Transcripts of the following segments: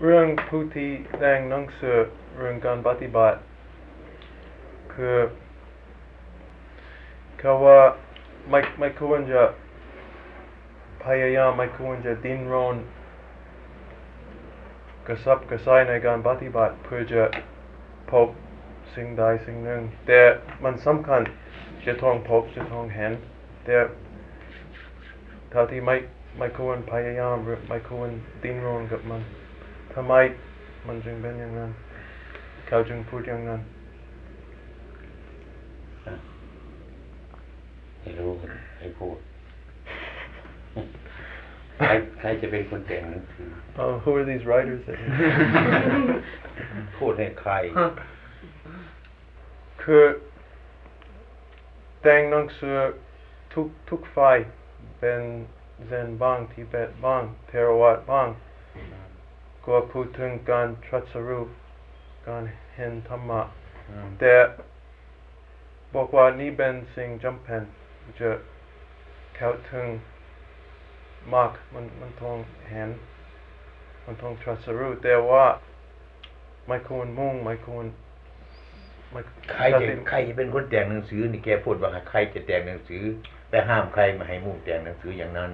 เรื่องผู้ที่แต่งหนังสือเรื่องการปฏิบัติ คือเขาว่าไม่ไม่ควรจะพยายามไม่ควรจะดิ้นรนกระสับกระส่ายในการปฏิบัติเพื่อจะพบสิ่งใดสิ่งหนึ่ง แต่มันสำคัญจะต้องพบจะต้องเห็นแต่เท่าที่ไม่ไม่ควรพยายามหรือไม่ควรดิ้นรนกับมัน ทำไมมันจึงเป็นอย่างนั้นเขาจึงพูดอย่างนั้นให้รู้ให้พูดใครใครจะเป็นคนแต่งหนังสือ Uh, who are these writers that พูดให้ใคร คือแต่งหนังสือทุกทุกฝ่ายเป็นเซนบ้างทิเบตบ้างเทรวาดบ้าง ก็พูดถึงการตรัสรู้การเห็นธรรมะแต่บอกว่านี่เป็นสิ่งจำเป็นจะเข้าถึงมากมันมันต้องเห็นมันต้องตรัสรู้แต่ว่าไม่ควรมุ่งไม่ควรไม่ใครจะใครจะเป็นคนแต่งหนังสือนี่แกพูดว่าใครจะแต่งหนังสือแต่ห้ามใครมาให้มุ่งแต่งหนังสืออย่างนั้น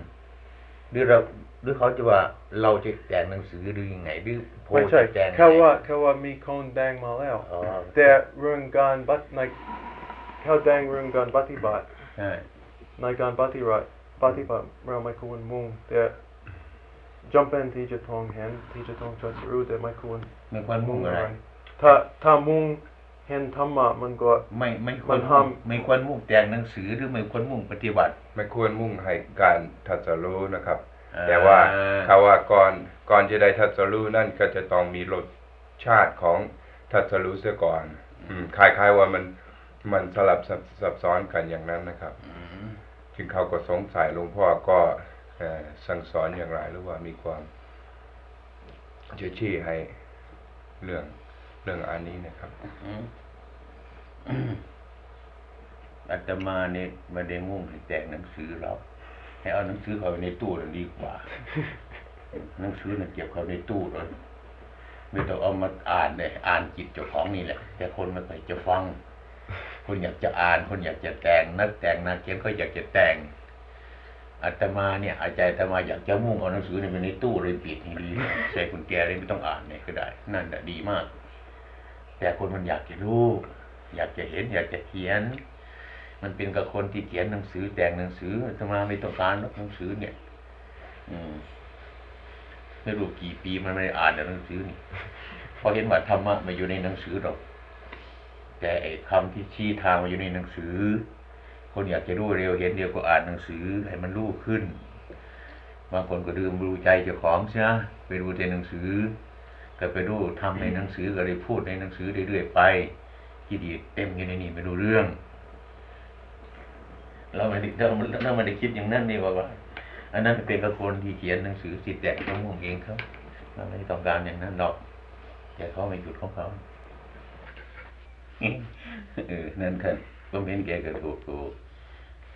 หรือเรา หรือเขาจะว่าเราจะแต่งหนังสือหรือยังไงหรือโพไม่สต์ใช่จะแต่งแค่ว่าแค่ว่ามีคนแดงมาแล้วอ๋อแต่เรื่องการบัตในเขาแดงเรื่องการปฏิบัติใช่ในการปฏิบัติปฏิบัติเราไม่ควรมุ่งแต่จำเป็นที่จะต้องเห็นที่จะต้องตรัสรู้แต่ไม่ควรไม่ควรมุ่งอะไรถ้าถ้ามุ่งเห็นธรรมะมันก็ไม่ไม่ควมัรนมุ่งทำไม่ควรมุ่งแต่งหนังสือหรือไม่ควรมุ่งปฏิบัติ ไม่ควรมุ่งให้การทัศรู้นะครับอ่า แต่ว่าเขาว่าก่อนก่อนจะได้ทัศรู้นั่นก็จะต้องมีรสชาติของทัศรู้เสียก่อน อืมคล้ายๆว่ามันมันสลับซับซับซ้อนกันอย่างนั้นนะครับอืมจึงเขาก็สงสัยหลวงพ่อก็เอ่อสั่งสอนอย่างไรหรือว่ามีความจะชี้ให้เรื่องเรื่องอันนี้นะครับอืมอาตมาเนี่ยไม่ได้มุ่งให้แต่งหนังสือเรา ให้เอาหนังสือเข้าไปในตู้น่ะดีกว่า หนังสือน่ะเก็บเข้าในตู้เลยไม่ต้องเอามาอ่านเลยอ่านจิตเจ้าของนี่แหละ แต่คนไม่ค่อยจะฟัง คนอยากจะอ่าน คนอยากจะแต่งนักแต่งนักเขียนก็อยากจะแต่งอาตมาเนี่ยอาจารย์อาตมาอยากจะมุ่งเอาหนังสือเนี่ยไปในตู้เลยปิดให้ดีใส่กุญแจเลยไม่ต้องอ่านเนี่ยก็ได้ นั่นแหละดีมาก แต่คนมันอยากจะรู้ อยากจะเห็น อยากจะเขียน มันเป็นกับคนที่เขียนหนังสือแต่งหนังสืออาตมาไม่ต้องการหนังสือเนี่ย อืมไม่รู้กี่ปีมันไม่อ่านหนังสือนี่พอเห็นว่าธรรมะมาอยู่ในหนังสือหรอก แต่ไอ้คำที่ชี้ทางมาอยู่ในหนังสือ คนอยากจะรู้เร็วเห็นเดียวก็อ่านหนังสือให้มันรู้ขึ้นบางคนก็ดื่มรู้ใจเจ้าของใช่ไหมไปรู้ในหนังสือ ก็ไปรู้ทำในหนังสือก็เลยพูดในหนังสือเรื่อยๆไปกิเลสเต็มอยู่ในนี่ไม่รู้เรื่อง เราไม่ได้เราเราไม่ได้คิดอย่างนั้นนี่ว่าว่า อันนั้นเป็นกับคนที่เขียนหนังสือสิแต่งเขามุ่งเองเขาเราไม่ต้องการอย่างนั้นหรอก แต่เขาไม่หยุดของเขาเออนั่นคือก็เห็นแกก็ถูกถูก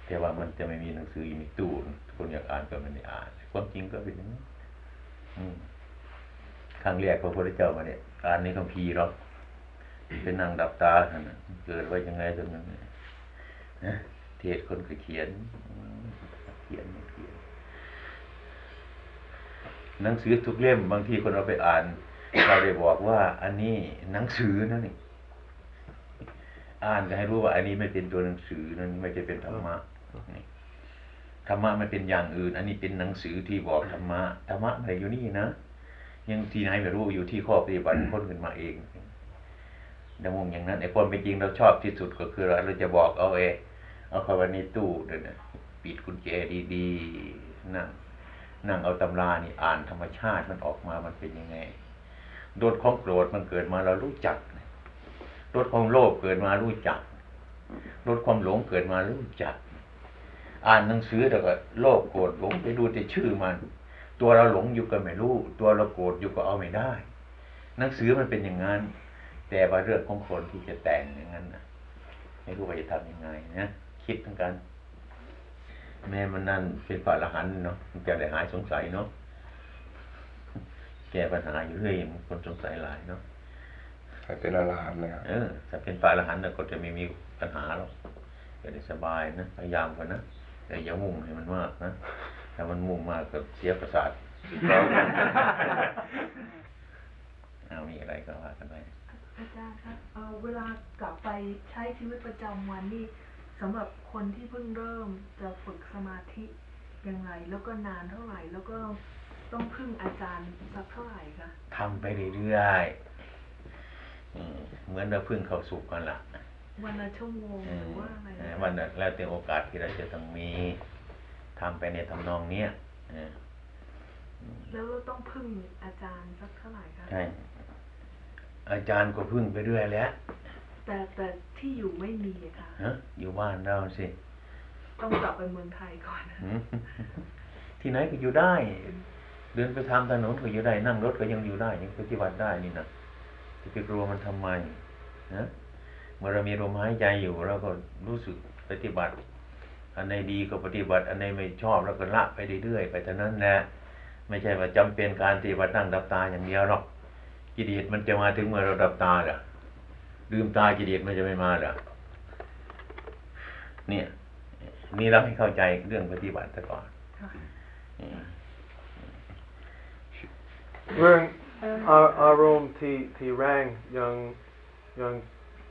แต่ว่ามันจะไม่มีหนังสืออยู่ในตู้คนอยากอ่านก็ไม่ได้อ่าน ความจริงก็เป็นอย่างนี้ครั้งแรกพระพุทธเจ้ามาเนี่ยอ่านในคัมภีร์หรอกเป็นนางดับตาท่านเกิดไว้ยังไงตรงนั้นเนี่ยนะ เทศคนก็เขียนอืมเขียนเขียน หนังสือทุกเล่มบางทีคนเราไปอ่าน เราได้บอกว่า อันนี้หนังสือนั่นนี่ อ่านก็ให้รู้ว่า อันนี้ไม่เป็นตัวหนังสือนั่นไม่ใช่เป็นธรรมะนี่ธรรมะมันเป็นอย่างอื่น อันนี้เป็นหนังสือที่บอกธรรมะธรรมะไม่ได้อยู่นี่นะยังที่ไหนไม่รู้อยู่ที่ข้อปฏิบัติพ้นขึ้นมาเองดังมุมอย่างนั้นไอ้ความเป็นจริงเราชอบที่สุดก็คือเราเราจะบอกเอาเอง เอาเข้าไปในตู้เดี๋ยวนปิดกุญแจดีๆนั่งนั่งเอาตำรานี่อ่านธรรมชาติมันออกมามันเป็นยังไงรสของโกรธมันเกิดมาเรารู้จักรสของโลภเกิดมารู้จักรสความหลงเกิดมารู้จัก อ่านหนังสือแล้วก็โลภโกรธหลงไปดูแต่ชื่อมัน ตัวเราหลงอยู่ก็ไม่รู้ ตัวเราโกรธอยู่ก็เอาไม่ได้ หนังสือมันเป็นอย่างนั้น แต่ว่าเรื่องของคนที่จะแต่งอย่างนั้นนะไม่รู้ว่าจะทำยังไงนะ คิดเหมือนกัน แม่มันนั่นเป็นพระอรหันต์เนาะมันจะได้หายสงสัยเนาะแก้ปัญหาอยู่เรื่อยมันคนสงสัยหลายเนาะใครเป็นอรหันต์นะครับเออถ้าเป็นพระอรหันต์น่ะก็จะไม่มีปัญหาหรอกจะได้สบายนะพยายามกันนะแต่อย่ามุ่งให้มันมากนะถ้ามันมุ่งมากก็เสียประสาทเอามีอะไรก็ว่ากันไปอาจารย์ครับเอ่อเวลากลับไปใช้ชีวิตประจำวันนี่ สำหรับคนที่เพิ่งเริ่มจะฝึกสมาธิยังไง แล้วก็นานเท่าไหร่ แล้วก็ต้องพึ่งอาจารย์สักเท่าไหร่คะทำไปเรื่อยๆอืมเหมือนเราเพึ่งเข้าสู่กันละวันละชั่วโมงอืหมรือว่าอะไรเออวันละแล้วแต่โอกาสที่เราจะต้องมีทำไปในทำนองเนี้ยเออแล้วเราต้องพึ่งอาจารย์สักเท่าไหร่คะใช่อาจารย์ก็พึ่งไปเรื่อยแหล้วแต่แต่ ที่อยู่ไม่มีอะค่ะฮะอยู่บ้านเราสิ ต้องกลับไปเมืองไทยก่อนหืมที่ไหนก็อยู่ได้ เดินไปทางถนนก็อยู่ได้ นั่งรถก็ยังอยู่ได้ ยังปฏิบัติได้นี่นะจะไปกลัวมันทำไมนะเมื่อเรามีลมหายใจอยู่เราก็รู้สึกปฏิบัติ อันไหนดีก็ปฏิบัติ อันไหนไม่ชอบเราก็ละไปเรื่อยๆไปเท่านั้นแหละไม่ใช่ว่าจำเป็นการปฏิบัตินั่งดับตาอย่างเดียวหรอกกิเลสมันจะมาถึงเมื่อเราดับตาเหรอ ลืมตากิเลสมันจะไม่มาเหรอเนี่ย นี่เราให้เข้าใจเรื่องปฏิบัติซะก่อนค่ะอืมเรื่องอาอารมณ์ที่ที่แรงยังยัง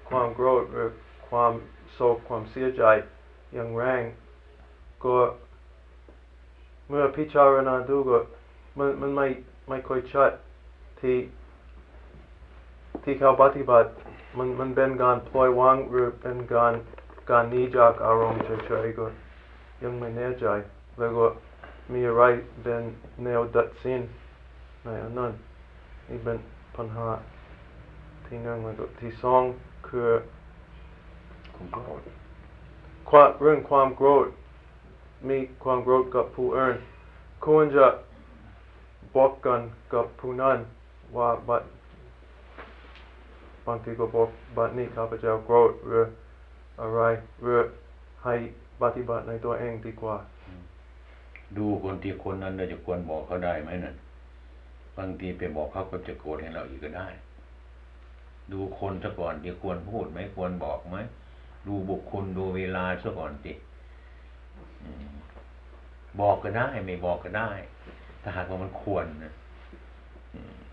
ความโกรธหรือความโศกความเสียใจยังแรงก็เมื่อพิจารณาดูก็มันมันไม่ไม่ค่อยชัดที่ที่เขาปฏิบัติ มันมันเป็นการปล่อยวางหรือเป็นการการหนีจากอารมณ์เฉยๆก็ยังไม่แน่ใจแล้วก็มีอะไรเป็นแนวดัดสินในอันนั้นนี่เป็นปัญหาที่หนึ่งแล้วก็ที่สองคือคุณโกรธความเรื่องความโกรธมีความโกรธกับผู้อื่นควรจะบอกกันกับผู้นั้นว่าบัด บางทีก็บอกบัดนี้ข้าพเจ้าโกรธหรืออะไรหรือให้ปฏิบัติในตัวเองดีกว่า ดูคนที่คนนั้นเราจะควรบอกเขาได้ไหมนั่นบางทีไปบอกเขาก็จะโกรธให้เราอีกก็ได้ ดูคนซะก่อนที่ควรพูดไหมควรบอกไหมดูบุคคลดูเวลาซะก่อนสิบอกก็ได้ ไม่บอกก็ได้ ถ้าหากว่ามันควรนะ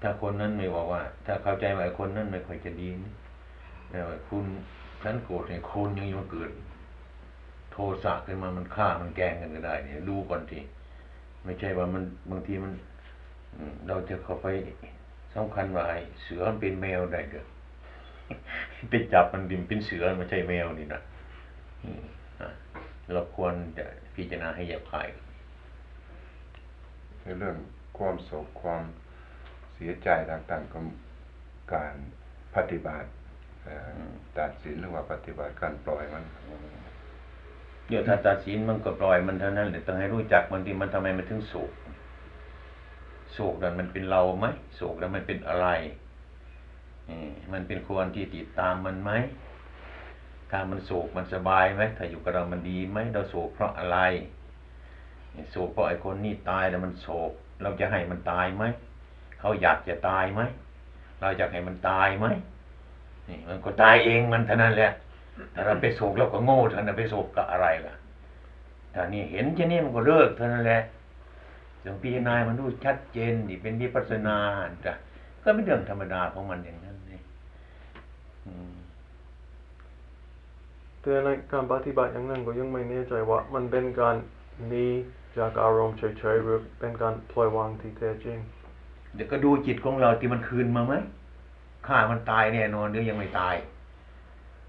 ถ้าคนนั้นไม่บอกว่า ถ้าเข้าใจว่าไอ้คนนั้นไม่ค่อยจะดีนะแต่ว่าคุณฉันโกรธเนี่ยคนยังมาเกิด โทสะขึ้นมามันฆ่ามันแกงกันก็ได้ เนี่ย ดูก่อนทีไม่ใช่ว่ามันบางทีมันเราจะเข้าไปสำคัญว่าไอ้เสือมันเป็นแมวได้เด้อไปจับมันดิมเป็นเสือไม่ใช่แมวนี่นะเราควรจะพิจารณาให้แยบคายในเรื่องความโศกความ เสียใจต่างๆก็การปฏิบัติตัดสินหรือว่าปฏิบัติการปล่อยมันเดี๋ยวถ้าตัดสินมันก็ปล่อยมันเท่านั้นแหละต้องให้รู้จักมันที่มันทำไมมันถึงโศกโศกนั้นมันเป็นเราไหมโศกนั้นมันเป็นอะไรมันเป็นควรที่ติดตามมันไหมถ้ามันโศกมันสบายไหมถ้าอยู่กับเรามันดีไหมเราโศกเพราะอะไรโศกเพราะไอ้คนนี่ตายแล้วมันโศก เราจะให้มันตายไหม เขาอยากจะตายไหมเราอยากให้มันตายไหมนี่มันก็ตายเองมันเท่านั้นแหละถ้าเราไปโศกเราก็โง่ท่านั้นไปโศกกับอะไรล่ะถ้านี่เห็นเช่นนี้มันก็เลิกเท่านั้นแหละจงพิจารณามันดูชัดเจนนี่เป็นวิปัสสนาจ้ะก็เป็นเรื่องธรรมดาของมันอย่างนั้นนี่แต่ในการปฏิบัติอย่างนั้นก็ยังไม่แน่ใจว่า มันเป็นการหนีจากอารมณ์เฉยๆหรือเป็นการปล่อยวางที่แท้จริง เดี๋ยวก็ดูจิตของเราที่มันคืนมาไหมฆ่ามันตายแน่นอนหรือยังไม่ตาย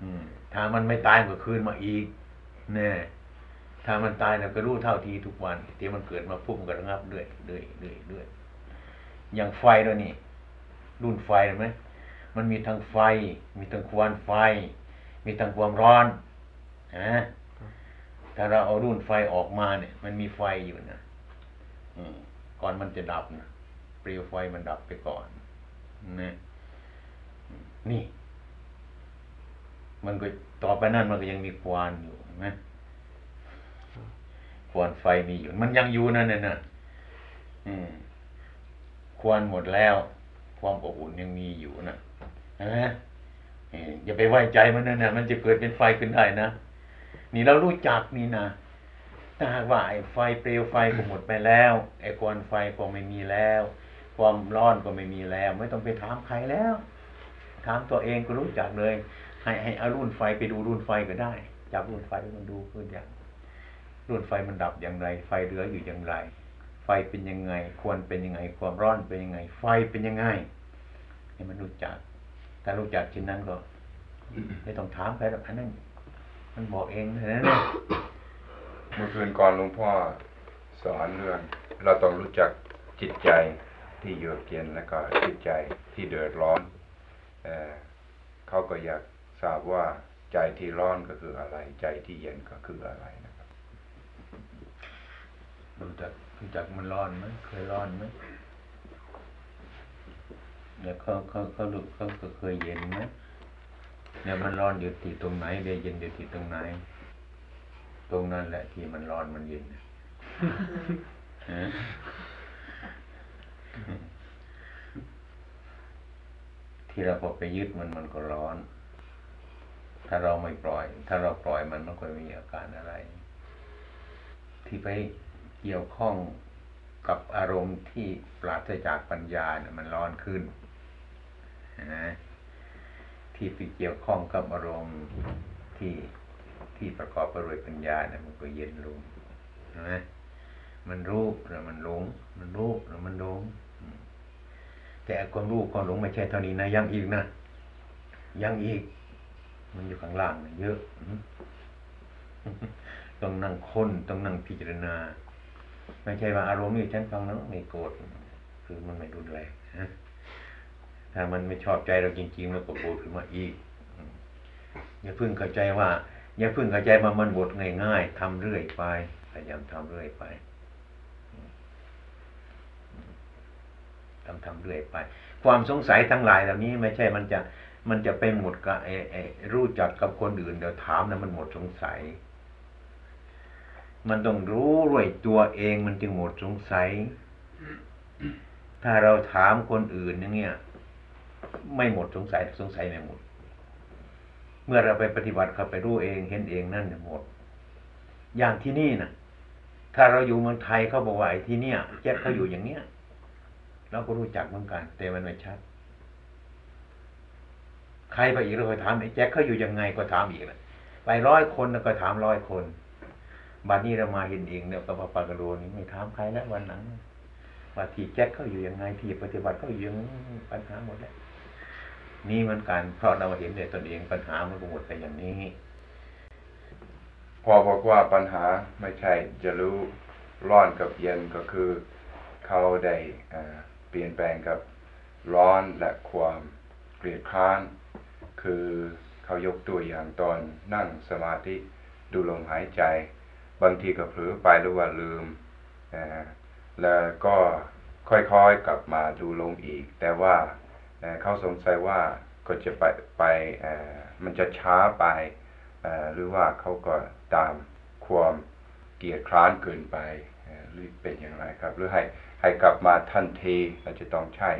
อืมถ้ามันไม่ตายมันก็คืนมาอีกแน่ถ้ามันตายเราก็รู้เท่าทีทุกวันที่มันเกิดมาพุ่มกระงับเรื่อยเรื่อยเรื่อยเรื่อยอย่างไฟแล้วนี่ รุ่นไฟเห็นไหมมันมีทั้งไฟ มีทั้งควันไฟ มีทั้งความร้อนฮะถ้าเราเอารุ่นไฟออกมาเนี่ย มันมีไฟอยู่นะอืมก่อนมันจะดับนะ ลวไฟมันดับไปก่อนนะนี่ มันก็ต่อไปนั่นมันก็ยังมีควันอยู่นไหมควันไฟมีอยู่ มันยังอยู่นั่นน่ะนะอืมควันหมดแล้ว ความอบอุ่นยังมีอยู่นะนไหมเอ่ออย่าไปไว้ใจมันนะนะมันจะเกิดเป็นไฟขึ้นได้นะนี่เรารู้จักนี่นะถ้าหากว่าไอ้ไฟเปลวไฟก็หมดไปแล้วไอ้ควันไฟก็ไม่มีแล้ว ความร้อนก็ไม่มีแล้ว ไม่ต้องไปถามใครแล้วถามตัวเองก็รู้จักเลย ให้ให้เอารุ่นไฟไปดูรุ่นไฟก็ได้จับรุ่นไฟมันดูคืออย่างรุ่นไฟมันดับอย่างไร ไฟเหลืออยู่อย่างไร ไฟเป็นยังไง ควรเป็นยังไง ความร้อนเป็นยังไง ไฟเป็นยังไงให้มันรู้จักถ้ารู้จักชิ้นนั้นก็ไม่ต้องถามใครหรอกอันนั้นมันบอกเองเท่านั้นเองเมื่อคืนก่อนหลวงพ่อสอนเรื่อง เราต้องรู้จักจิตใจ ที่เยือกเย็นแล้วก็จิตใจที่เดือดร้อนเอ่อเขาก็อยากทราบว่าใจที่ร้อนก็คืออะไร ใจที่เย็นก็คืออะไรนะครับรู้จักรู้จักมันร้อนไหมเคยร้อนไหมเนี่ยเขาเขาเขารู้เขาก็เคยเย็นไหมเนี่ยมันร้อนอยู่ที่ตรงไหนเดี๋ยวเย็นอยู่ที่ตรงไหน ตรงนั้นแหละที่มันร้อนมันเย็นฮะ ที่เราพอไปยึดมันมันก็ร้อน ถ้าเราไม่ปล่อย ถ้าเราปล่อยมันมันก็ไม่มีอาการอะไร ที่ไปเกี่ยวข้องกับอารมณ์ที่ปราศจากปัญญาเนี่ยมันร้อนขึ้นนะที่ไปเกี่ยวข้องกับอารมณ์ที่ที่ประกอบไปด้วยปัญญาเนี่ยมันก็เย็นลงนะ มันรู้แล้วมันหลง มันรู้แล้วมันหลงแต่ความรู้ความหลงไม่ใช่เท่านี้นะยังอีกนะยังอีก มันอยู่ข้างล่างนะเยอะต้องนั่งค้นต้องนั่งพิจารณา ไม่ใช่ว่าอารมณ์นี่ฉันฟังแล้วไม่โกรธคือมันไม่รุนแรงนะถ้ามันไม่ชอบใจเราจริงๆมันก็โกรธขึ้นมาอีกอย่าเพิ่งเข้าใจว่าอย่าเพิ่งเข้าใจว่ามันบทง่ายๆทำเรื่อยไปพยายามทำเรื่อยไปอืม ทำทำเรื่อยไป ความสงสัยทั้งหลายเหล่านี้ไม่ใช่มันจะมันจะไปหมดกับไอ้ไอ้รู้จักกับคนอื่นเดี๋ยวถามนะมันหมดสงสัย มันต้องรู้ด้วยตัวเองมันจึงหมดสงสัย ถ้าเราถามคนอื่นอย่างเงี้ยไม่หมดสงสัยสงสัยไม่หมด เมื่อเราไปปฏิบัติเขาไปรู้เองเห็นเองนั่นหมด อย่างที่นี่นะถ้าเราอยู่เมืองไทยเขาบอกว่าไอ้ที่เนี่ยแจ็คเขาอยู่อย่างเนี้ย เราก็รู้จักเหมือนกัน แต่มันไม่ชัด ใครไปอีกเราก็ถามไอ้แจ็คเขาอยู่ยังไงก็ถามอีกละไปร้อยคนแล้วก็ถามร้อยคนบัดนี้เรามาเห็นเองเนี่ยกับปากกระโดนี่ไม่ถามใครแล้ววันหลังว่าที่แจ็คเขาอยู่ยังไงที่ปฏิบัติเขาอยู่ยังปัญหาหมดแล้วนี่มือนกันเพราะเราเห็นในตนเองปัญหามันก็หมดไปอย่างนี้ พอบอกว่าปัญหาไม่ใช่จะรู้ร้อนกับเย็นก็คือ เขาได้ เปลี่ยนแปลงกับร้อนและความเกลียดคร้าน คือเขายกตัวอย่างตอนนั่งสมาธิดูลมหายใจ บางทีก็เผลอไปหรือว่าลืม แล้วก็ค่อยๆกลับมาดูลมอีก แต่ว่าเขาสงสัยว่าก็จะไปไปมันจะช้าไป หรือว่าเขาก็ตามความเกลียดคร้านเกินไปเอ่อหรือเป็นอย่างไรครับ หรือให้ ให้กลับมาทันทีเราจะต้องใช้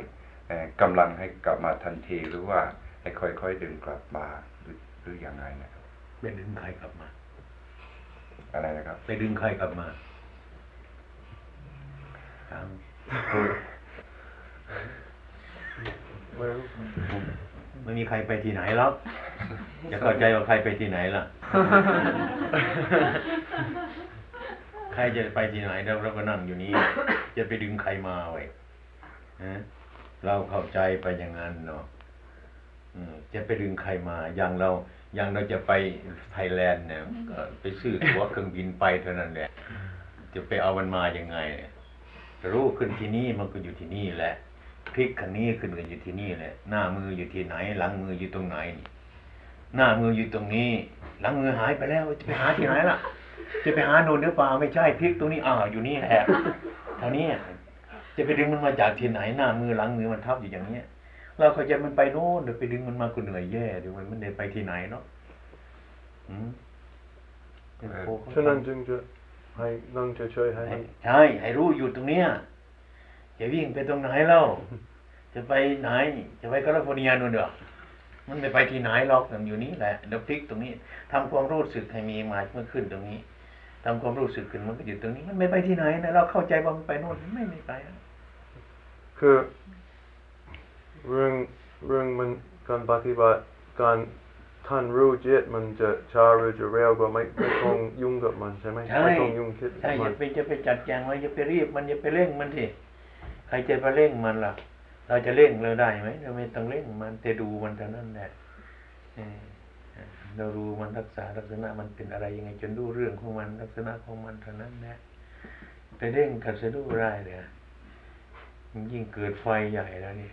เอ่อกำลังให้กลับมาทันทีหรือว่าให้ค่อยๆดึงกลับมาหรือหรืออย่างไรนะครับไปดึงใครกลับมา อะไรนะครับไปดึงใครกลับมาถามไม่รู้ไม่มีใครไปที่ไหนหรอกจะเข้าใจว่าใครไปที่ไหนล่ะใค รจะไปที่ไหนเราเราก็นั่งอยู่นี่จะไปดึงใครมาไว้ฮะเราเข้าใจไปอย่างนั้นเนาะอืมจะไปดึงใครมา อย่างเรา อย่างเราจะไปไทยแลนด์เนี่ยก็ไปซื้อตั๋วเครื่องบินไปเท่านั้นแหละ จะไปเอามันมายังไงเนี่ยรู้ขึ้นที่นี่มันก็อยู่ที่นี่แหละพลิกคันนี้ขึ้นก็อยู่ที่นี่แหละ หน้ามืออยู่ที่ไหน หลังมืออยู่ตรงไหนนี่หน้ามืออยู่ตรงนี้ หลังมือหายไปแล้วจะไปหาที่ไหนล่ะ จะไปหาโน่นหรือเปล่าไม่ใช่พลิกตรงนี้อ้าวอยู่นี่แหละเท่านี้จะไปดึงมันมาจากที่ไหนหน้ามือหลังมือมันทับอยู่อย่างเนี้ยเราเข้าใจมันไปโน่นเดี๋ยวไปดึงมันมาก็เหนื่อยแย่เดี๋ยวมันไม่ได้ไปที่ไหนเนาะอืมเป็นโคเขาฉะนั้นจึงจะให้นั่งเฉยๆให้ให้ใช่ให้รู้อยู่ตรงเนี้ยจะวิ่งไปตรงไหนเล่าจะไปไหน จะไปแคลิฟอร์เนียนู่นเด้อมันไม่ไปที่ไหนหรอกมันอยู่นี่แหละเดี๋ยวพลิกตรงนี้ทำความรู้สึกให้มีมาเมื่อขึ้นตรงนี้ ทำความรู้สึกขึ้นมันก็อยู่ตรงนี้ มันไม่ไปที่ไหนนะเราเข้าใจว่ามันไปโน่นมันไม่ไม่ไปอะคือเรื่องเรื่องมันการปฏิบัติการท่านรู้จิตมันจะช้าหรือจะเร็วก็ไม่ไม่ต้องยุ่งกับมันใช่ไหมใช่ไม่ต้องยุ่งคิดใช่กับอมัย่านไปจะไปจัดแจงมันอย่าไปรีบมันอย่าไปเร่งมันสิใครจะไปเร่งมันล่ะ เราจะเร่งเราได้ไหมเราไม่ต้องเร่งมันแต่ดูมันเท่านั้นแหละ เรารู้มันรักษาลักษณะมันเป็นอะไรยังไง จนรู้เรื่องของมันลักษณะของมันเท่านั้นแหละไปเร่งกับสะดุ้ได้เลยยิ่งเกิดไฟใหญ่แล้วนี่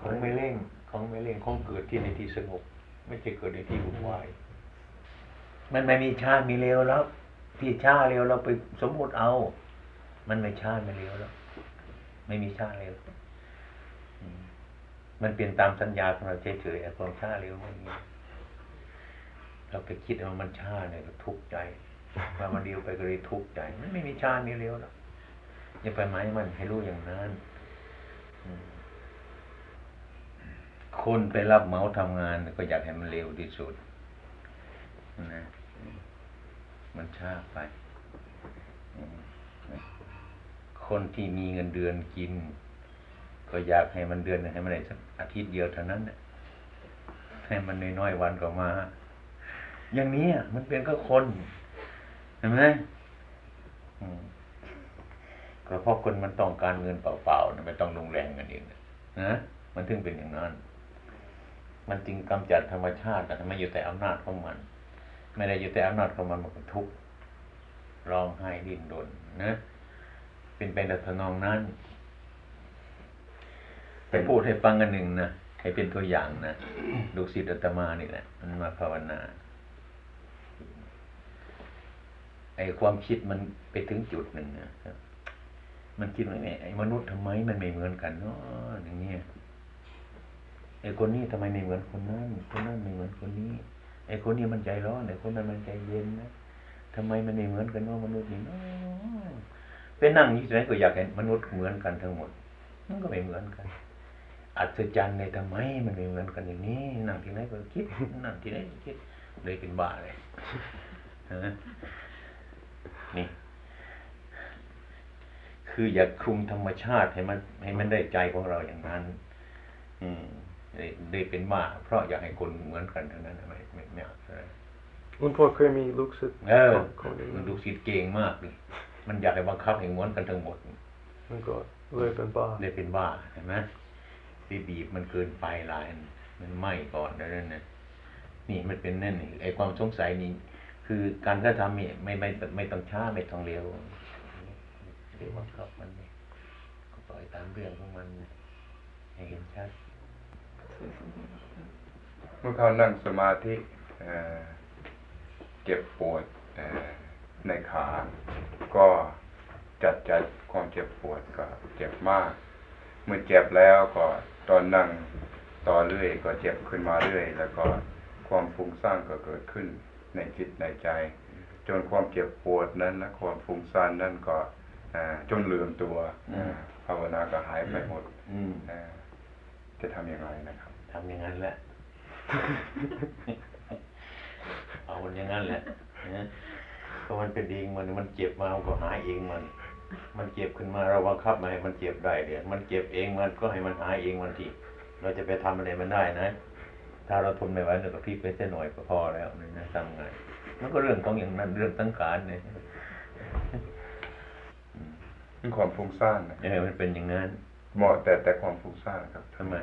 ของไม่เร่งของไม่เร่งของเกิดที่ในที่สงบไม่ใช่เกิดในที่วุ่นวายมันไม่มีชาติมีเร็วแล้วที่ชาติเร็วเราไปสมมติเอา มันไม่ชาติไม่เร็วแล้ว ไม่มีชาติเร็ว มันเป็นตามสัญญาของเราเฉยๆอะความชาเร็วไม่มีเราไปคิดว่ามันชาเนี่ยก็ทุกข์ใจว่ามันเร็วไปก็เลยทุกข์ใจมันไม่มีชามีเร็วแล้วอย่าไปหมายมันให้รู้อย่างนั้นคนไปรับเหมาทำงานก็อยากให้มันเร็วที่สุดนะมันช้าไป คนที่มีเงินเดือนกิน ก็อยากให้มันเดือนให้มันได้สักอาทิตย์เดียวเท่านั้นน่ะให้มันน้อยๆวันก็มา อย่างนี้มันเป็นก็คนเห็นไหมก็เพราะคนมันต้องการเงินเปล่าๆนะไม่ต้องลงแรงกันเองนะมันถึงเป็นอย่างนั้น มันจึงกำจัดธรรมชาติแต่ไม่อยู่แต่อำนาจของมัน ไม่ได้อยู่แต่อำนาจของมันมันก็ทุกข์ร้องไห้ดิ้นรนนะ เป็นไปในทนองนั้น แต่พูดให้ฟังกันหนึ่งนะให้เป็นตัวอย่างนะดูสิทธิ์อาตมานี่แหละมันมาภาวนาไอ้ความคิดมันไปถึงจุดหนึ่งนะมันคิดว่าไอ้มนุษย์ทำไมมันไม่เหมือนกันเนาะอย่างเงี้ยไอ้คนนี้ทำไมไม่เหมือนคนนั้นคนนั้นไม่เหมือนคนนี้ ไอ้คนนี้มันใจร้อนไอ้คนนั้นมันใจเย็นนะทำไมมันไม่เหมือนกันเนาะมนุษย์นี่เนาะไปนั่งอยู่ที่ไหนก็อยากเห็นมนุษย์เหมือนกันทั้งหมด มันก็ไม่เหมือนกัน อัศจรรย์ในทำไมมันไม่เหมือนกันอย่างนี้นั่งที่ไหนก็คิดนั่งที่ไหนก็คิดเลยเป็นบ้าเลยฮะนี่ คืออยากคลุมธรรมชาติให้มันให้มันได้ใจของเราอย่างนั้น อืมได้ได้เป็นบ้าเพราะอยากให้คนเหมือนกันเท่านั้นไม่ไม่ไม่เอาเท่านั้นคุณพ่อเคยมีลูกศิษย์เออคนนี้มันดูสิเก่งมากเลยมันอยากให้บังคับให้ม้วนกันทั้งหมดมันก็เลยเป็นบ้าเลยเป็นบ้าเห็นไหมไป บีบมันเกินไปหลายมันไหม้ก่อนแล้วนั่นนะนี่มันเป็นนั่นไอ้ความสงสัยนี่คือการกระทำนี่ไม่ไม่ไม่ต้องช้าไม่ต้องเร็วเร็วบังคับมันก็ปล่อยตามเรื่องของมันให้เห็นชัดเมื่อเขานั่งสมาธิเเจ็บปวดในขา ก็จัดจัดความเจ็บปวดก็เจ็บมาก เมื่อเจ็บแล้วก็ ตอนนั่งต่อเรื่อยก็เจ็บขึ้นมาเรื่อย แล้วก็ความฟุ้งซ่านก็เกิดขึ้นในจิตในใจ จนความเจ็บปวดนั้นและความฟุ้งซ่านนั้นก็อ่าจนลืมตัวอืมอ่าภาวนาก็หายไปหมดอืมอ่าจะทำอย่างไรนะครับทำอย่างนั้นแหละเอามันอย่างนั้นแหละนะเพราะมันเป็นเองมันมันเจ็บมามันก็หายเองมัน มันเจ็บขึ้นมาเราบังคับไมาให้มันเจ็บได้เดี๋ยวมันเจ็บเองมันก็ให้มันหายเองมันทีเราจะไปทำอะไรมันได้นะ ถ้าเราทนไม่ไหวเราก็พลิกไปเส้นหน่อยก็พอแล้วนี่นะทำไงมันก็เรื่องของอย่างนั้นเรื่องตั้งขารเนี่ยความฟุ้งซ่านนะเออมันเป็นอย่างนั้นเหมาะแต่แต่ความฟุ้งซ่านครับทำไม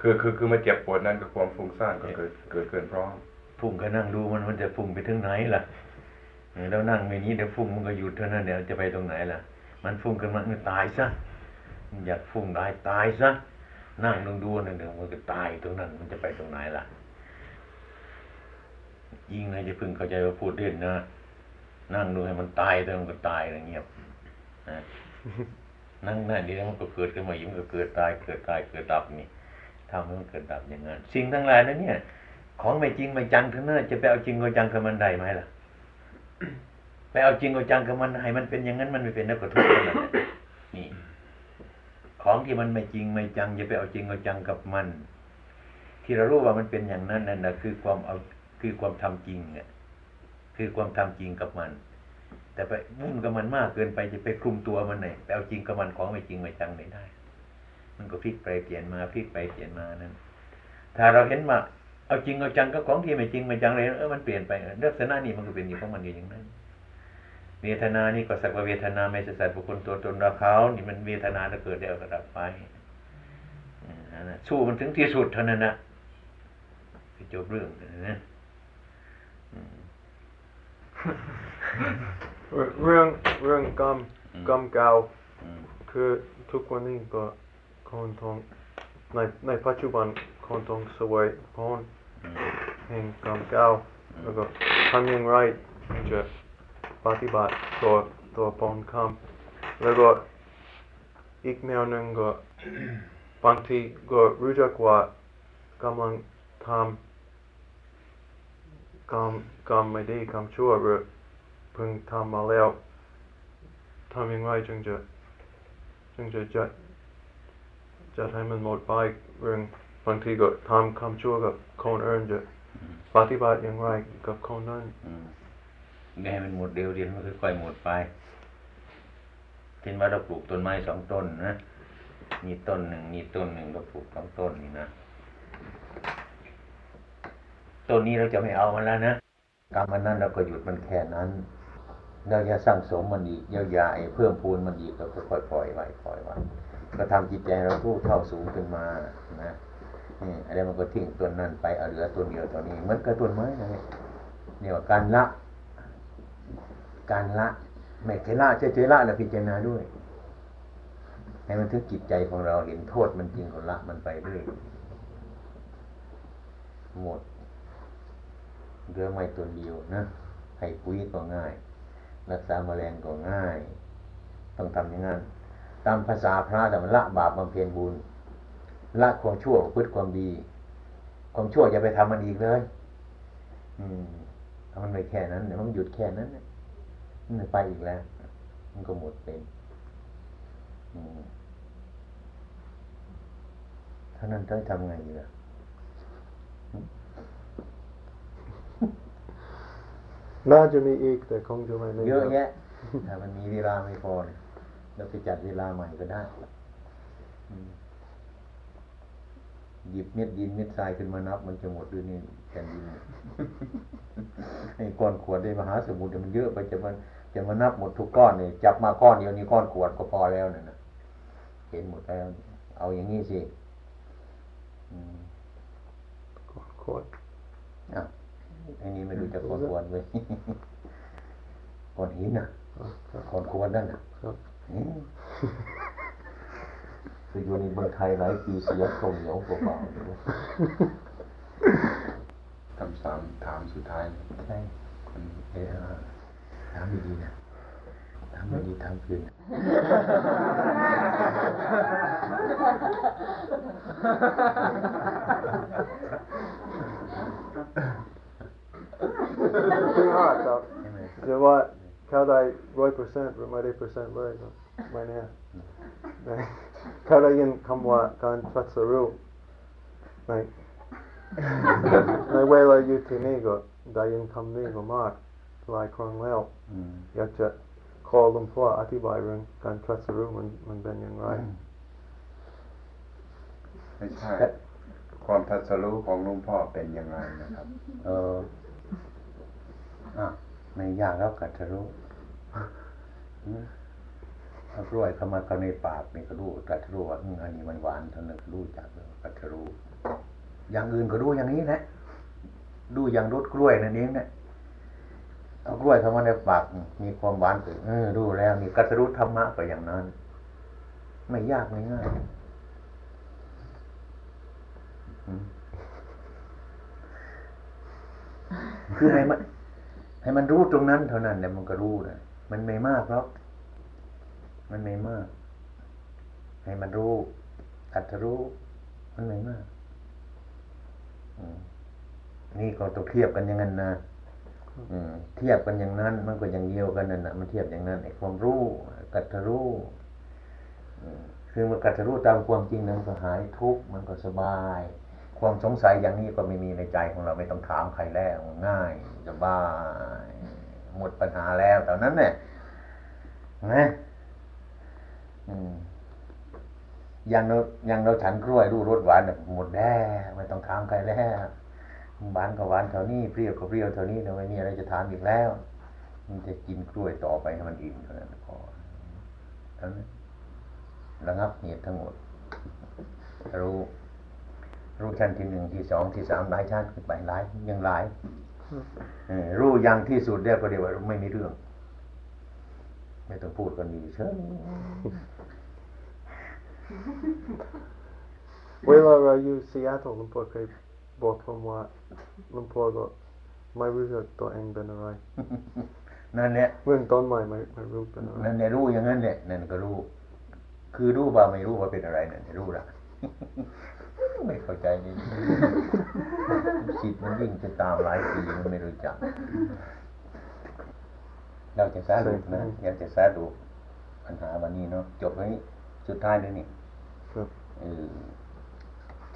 คือคือคือมาเจ็บปวดนั้นก็ความฟุ้งซ่านก็เกิดเกิดเกินพร้อมพุ่งก็นั่งดูมันมันจะพุ่งไปถึงไหนล่ะเออแล้วนั่งอย่างนี้เดี๋ยวพุ่งมันก็หยุดเท่านั้นเดี๋ยวจะไปตรงไหนล่ะ มันพุ่งกันมามันตายซะมันอยากพุ่งได้ตายซะนั่งดูดูนั่นเดี๋ยวมันก็ตายตรงนั้น มันจะไปตรงไหนล่ะ ยิ่งนะจะพึ่งเข้าใจว่าพูดเล่นนะนั่งดูให้มันตายแต่มันก็ตายอะไรเงียบนะนั่งนั่นเดี๋ยวมันก็เกิดขึ้นมาอีกมันก็เกิดตายเกิดตายเกิดดับนี่ทำให้มันเกิดดับอย่างนั้นสิ่งทั้งหลายนั้นเนี่ย ของไม่จริงไม่จังทั้งนั้นจะไปเอาจริงเอาจังกับมันได้ไหมล่ะ ไปเอาจริงเอาจังกับมันให้มันเป็นอย่างนั้นมันไม่เป็นแล้วก็ทุกข์เท่านั้นแหละของที่มันไม่จริงไม่จังอย่าไปเอาจริงเอาจังกับมัน ที่เรารู้ว่ามันเป็นอย่างนั้นนั่นนะคือความเอาคือความทำจริงอะคือความทำจริงกับมัน แต่ไปวุ่นกับมันมากเกินไปจะไปคลุมตัวมันไหนไปเอาจริงกับมันของไม่จริงไม่จังไม่ได้ มันก็พลิกไปเปลี่ยนมาพลิกไปเปลี่ยนมานั้นถ้าเราเห็นว่าเอาจริงเอาจังก็ของที่ไม่จริงไม่จังเลยเออมันเปลี่ยนไปลักษณะนี้มันก็เป็นอยู่ของมันอยู่อย่างนั้น เวทนานี่ก็สักว่าเวทนาไม่ใช่สัตว์บุคคลตัวตนเราเขานี่มันเวทนาจะเกิดเดี๋ยวก็ดับไปสู้มันถึงที่สุดเท่านั้นนะจบเรื่องนะเรื่องเรื่องกรรมกรรมเก่าคือทุกวันนี้ก็คนต้องในในปัจจุบันคนต้องสวยพรแห่งกรรมเก่าแล้วก็ทำอย่างไรถึงจะ ปฏิบัติตัวตัวปนคำแล้วก็อีกแนวหนึ่งก็บางทีก็รู้จักว่ากำลังทำกรรมกรรมไม่ดีกรรมชั่วหรือเพิ่งทำมาแล้วทำอย่างไรจึงจะจึงจะจัดจัดให้มันหมดไปเรื่องบางทีก็ทำคำชั่วกับคนอื่นจะปฏิบัติอย่างไรกับคนนั้นอืม ไม่ให้มันหมดเร็วเดียวมันค่อยๆหมดไปเช่นว่าเราปลูกต้นไม้สองต้นนะมีต้นหนึ่งมีต้นหนึ่งเราปลูกสองต้นนี่นะต้นนี้เราจะไม่เอามันแล้วนะกรรมมันนั้นเราก็หยุดมันแค่นั้น เราจะสร้างสมมันอีกเยอะใหญ่เพิ่มพูนมันอีกเราก็ค่อยปล่อยไว้ปล่อยไว้ก็ทำจิตใจเราผู้เท่าสูงขึ้นมานะนี่อะไรมันก็ทิ้งต้นนั้นไปเอาเหลือต้นเดียวตัวนี้เหมือนกับต้นไม้นะเนี่ยว่าการละ การละไม่ใช่ละเฉยๆละแล้วพิจารณาด้วย ให้มันถึงจิตใจของเราเห็นโทษมันจริงของละมันไปเรื่อยหมดเหลืองไม่ตัวเดียวนะให้ปุ๋ยก็ง่าย รักษาแมลงก็ง่าย ต้องทำอย่างนั้นตามภาษาพระแต่มันละบาปบำเพ็ญบุญ ละความชั่วพฤติความดี ความชั่วอย่าไปทำมันอีกเลย อืมมันไปแค่นั้นเดี๋ยวมันหยุดแค่นั้นนะ มันไม่ไปอีกแล้ว มันก็หมดเป็นอืมเท่านั้นต้องทำไงดีล่ะน่าจะมีอีกแต่คงจะไม่ไม่เยอะแยะถ้ามันมีเวลาไม่พอเนี่ยเราไปจัดเวลาใหม่ก็ได้อืมหยิบเม็ดดินเม็ดทรายขึ้นมานับ มันจะหมดด้วยนี่แผ่นดินเนี่ย ไอ้ก้อนขวดในมหาสมุทรเนี่ยมันเยอะไปจะมันจะมานับหมดทุกก้อนเนี่ยจับมาก้อนเดียวนี่ก้อนขวดก็พอแล้วเนี่ยนะเห็นหมดแล้ว เอาอย่างนี้สิอืมโคตรอ้าวไอ้นี้ไม่รู้จะก้อนขวดเว้ยก้อนหินน่ะครับก้อนขวดนั่นน่ะครับอืมคืออยู่ในเมืองไทยหลายปีเสียตรงเหนียวเปล่าๆ อยู่เลยคำสามถามสุดท้ายนะใช่คนเออถามดีๆนะถามดีๆถามคืนคือฮาดครับใช่ไหมจะว่าเข้าได้ร้อย ในในเวลาอยู่ที่นี่ก็ได้ยินคำนี้มามากหลายครั้งแล้วอืมอยากจะขอหลวงพ่ออธิบายเรื่องการตรัสรู้มันมันเป็นอย่างไรไม่ใช่ความทัศรู้ของหลุงพ่อเป็นยังไงนะครับ เอออะไม่ยากแล้วกัดทะลุอืมเอากล้วยเข้ามาเข้าในปากนี่ก็รู้กัดทะลุว่าอืมอันนี้มันหวานเท่านั้นก็รู้จักแล้วกัดทะลุ อย่างอื่นก็รู้อย่างนี้นะ ดูอย่างรสกล้วยนั่นเองนะเอากล้วยเข้ามาในปากมีความหวานเกิดเออรู้แล้วนี่กัดทะลุธรรมะก็อย่างนั้น ไม่ยากไม่ง่ายคือให้มันให้มันรู้ตรงนั้นเท่านั้นแหละมันก็รู้นะมันไม่มากหรอกมันไม่มาก ให้มันรู้อัตรู้มันไม่มาก นี่ก็ต้องเทียบกันอย่างนั้นนะเทียบกันอย่างนั้น มันก็อย่างเดียวกันนั่นนะมันเทียบอย่างนั้นไอ้ความรู้กัตรู้คือมันกัดรู้ตามความจริงนั้นก็หายทุกข์มันก็สบาย ความสงสัยอย่างนี้ก็ไม่มีในใจของเราไม่ต้องถามใครแล้วง่ายสบายหมดปัญหาแล้วแต่นั้นเนี่ยนะอย่างเราอย่างเราฉันกล้วยรู้รสหวานหมดแล้วไม่ต้องถามใครแล้ว หวานก็หวานเท่านี้เปรี้ยวก็เปรี้ยวเท่านี้เราไม่มีอะไรจะถามอีกแล้ว มันจะกินกล้วยต่อไปให้มันอิ่มเท่านั้นพอเท่านั้นระงับเหตุทั้งหมด รู้รู้ชั้นที่หนึ่งที่สองที่สามหลายชั้นขึ้นไปหลายยังหลายเออรู้อย่างที่สุดเรียกก็เรียกว่าไม่มีเรื่อง ไม่ต้องพูดกันดีเชิญเวลาเราอยู่ซีแอตเทิลลุงพ่อเคย บอกผมว่าลุงพ่อก็ไม่รู้จักตัวเองเป็นอะไร นั่นแหละเรื่องต้นไม้ไม่ไม่รู้เป็นอะไรนั่นแหละรู้อย่างนั้นแหละนั่นก็รู้ คือรู้ว่าไม่รู้ว่าเป็นอะไรนั่นรู้ละไม่เข้าใจนี่จิตมันวิ่งจะตามหลายปีมันไม่รู้จัก เราจะสารุปนะอยากจะสารุปปัญหาวันนี้เนาะจบไว้นี่สุดท้ายเลยนี่ครับเออ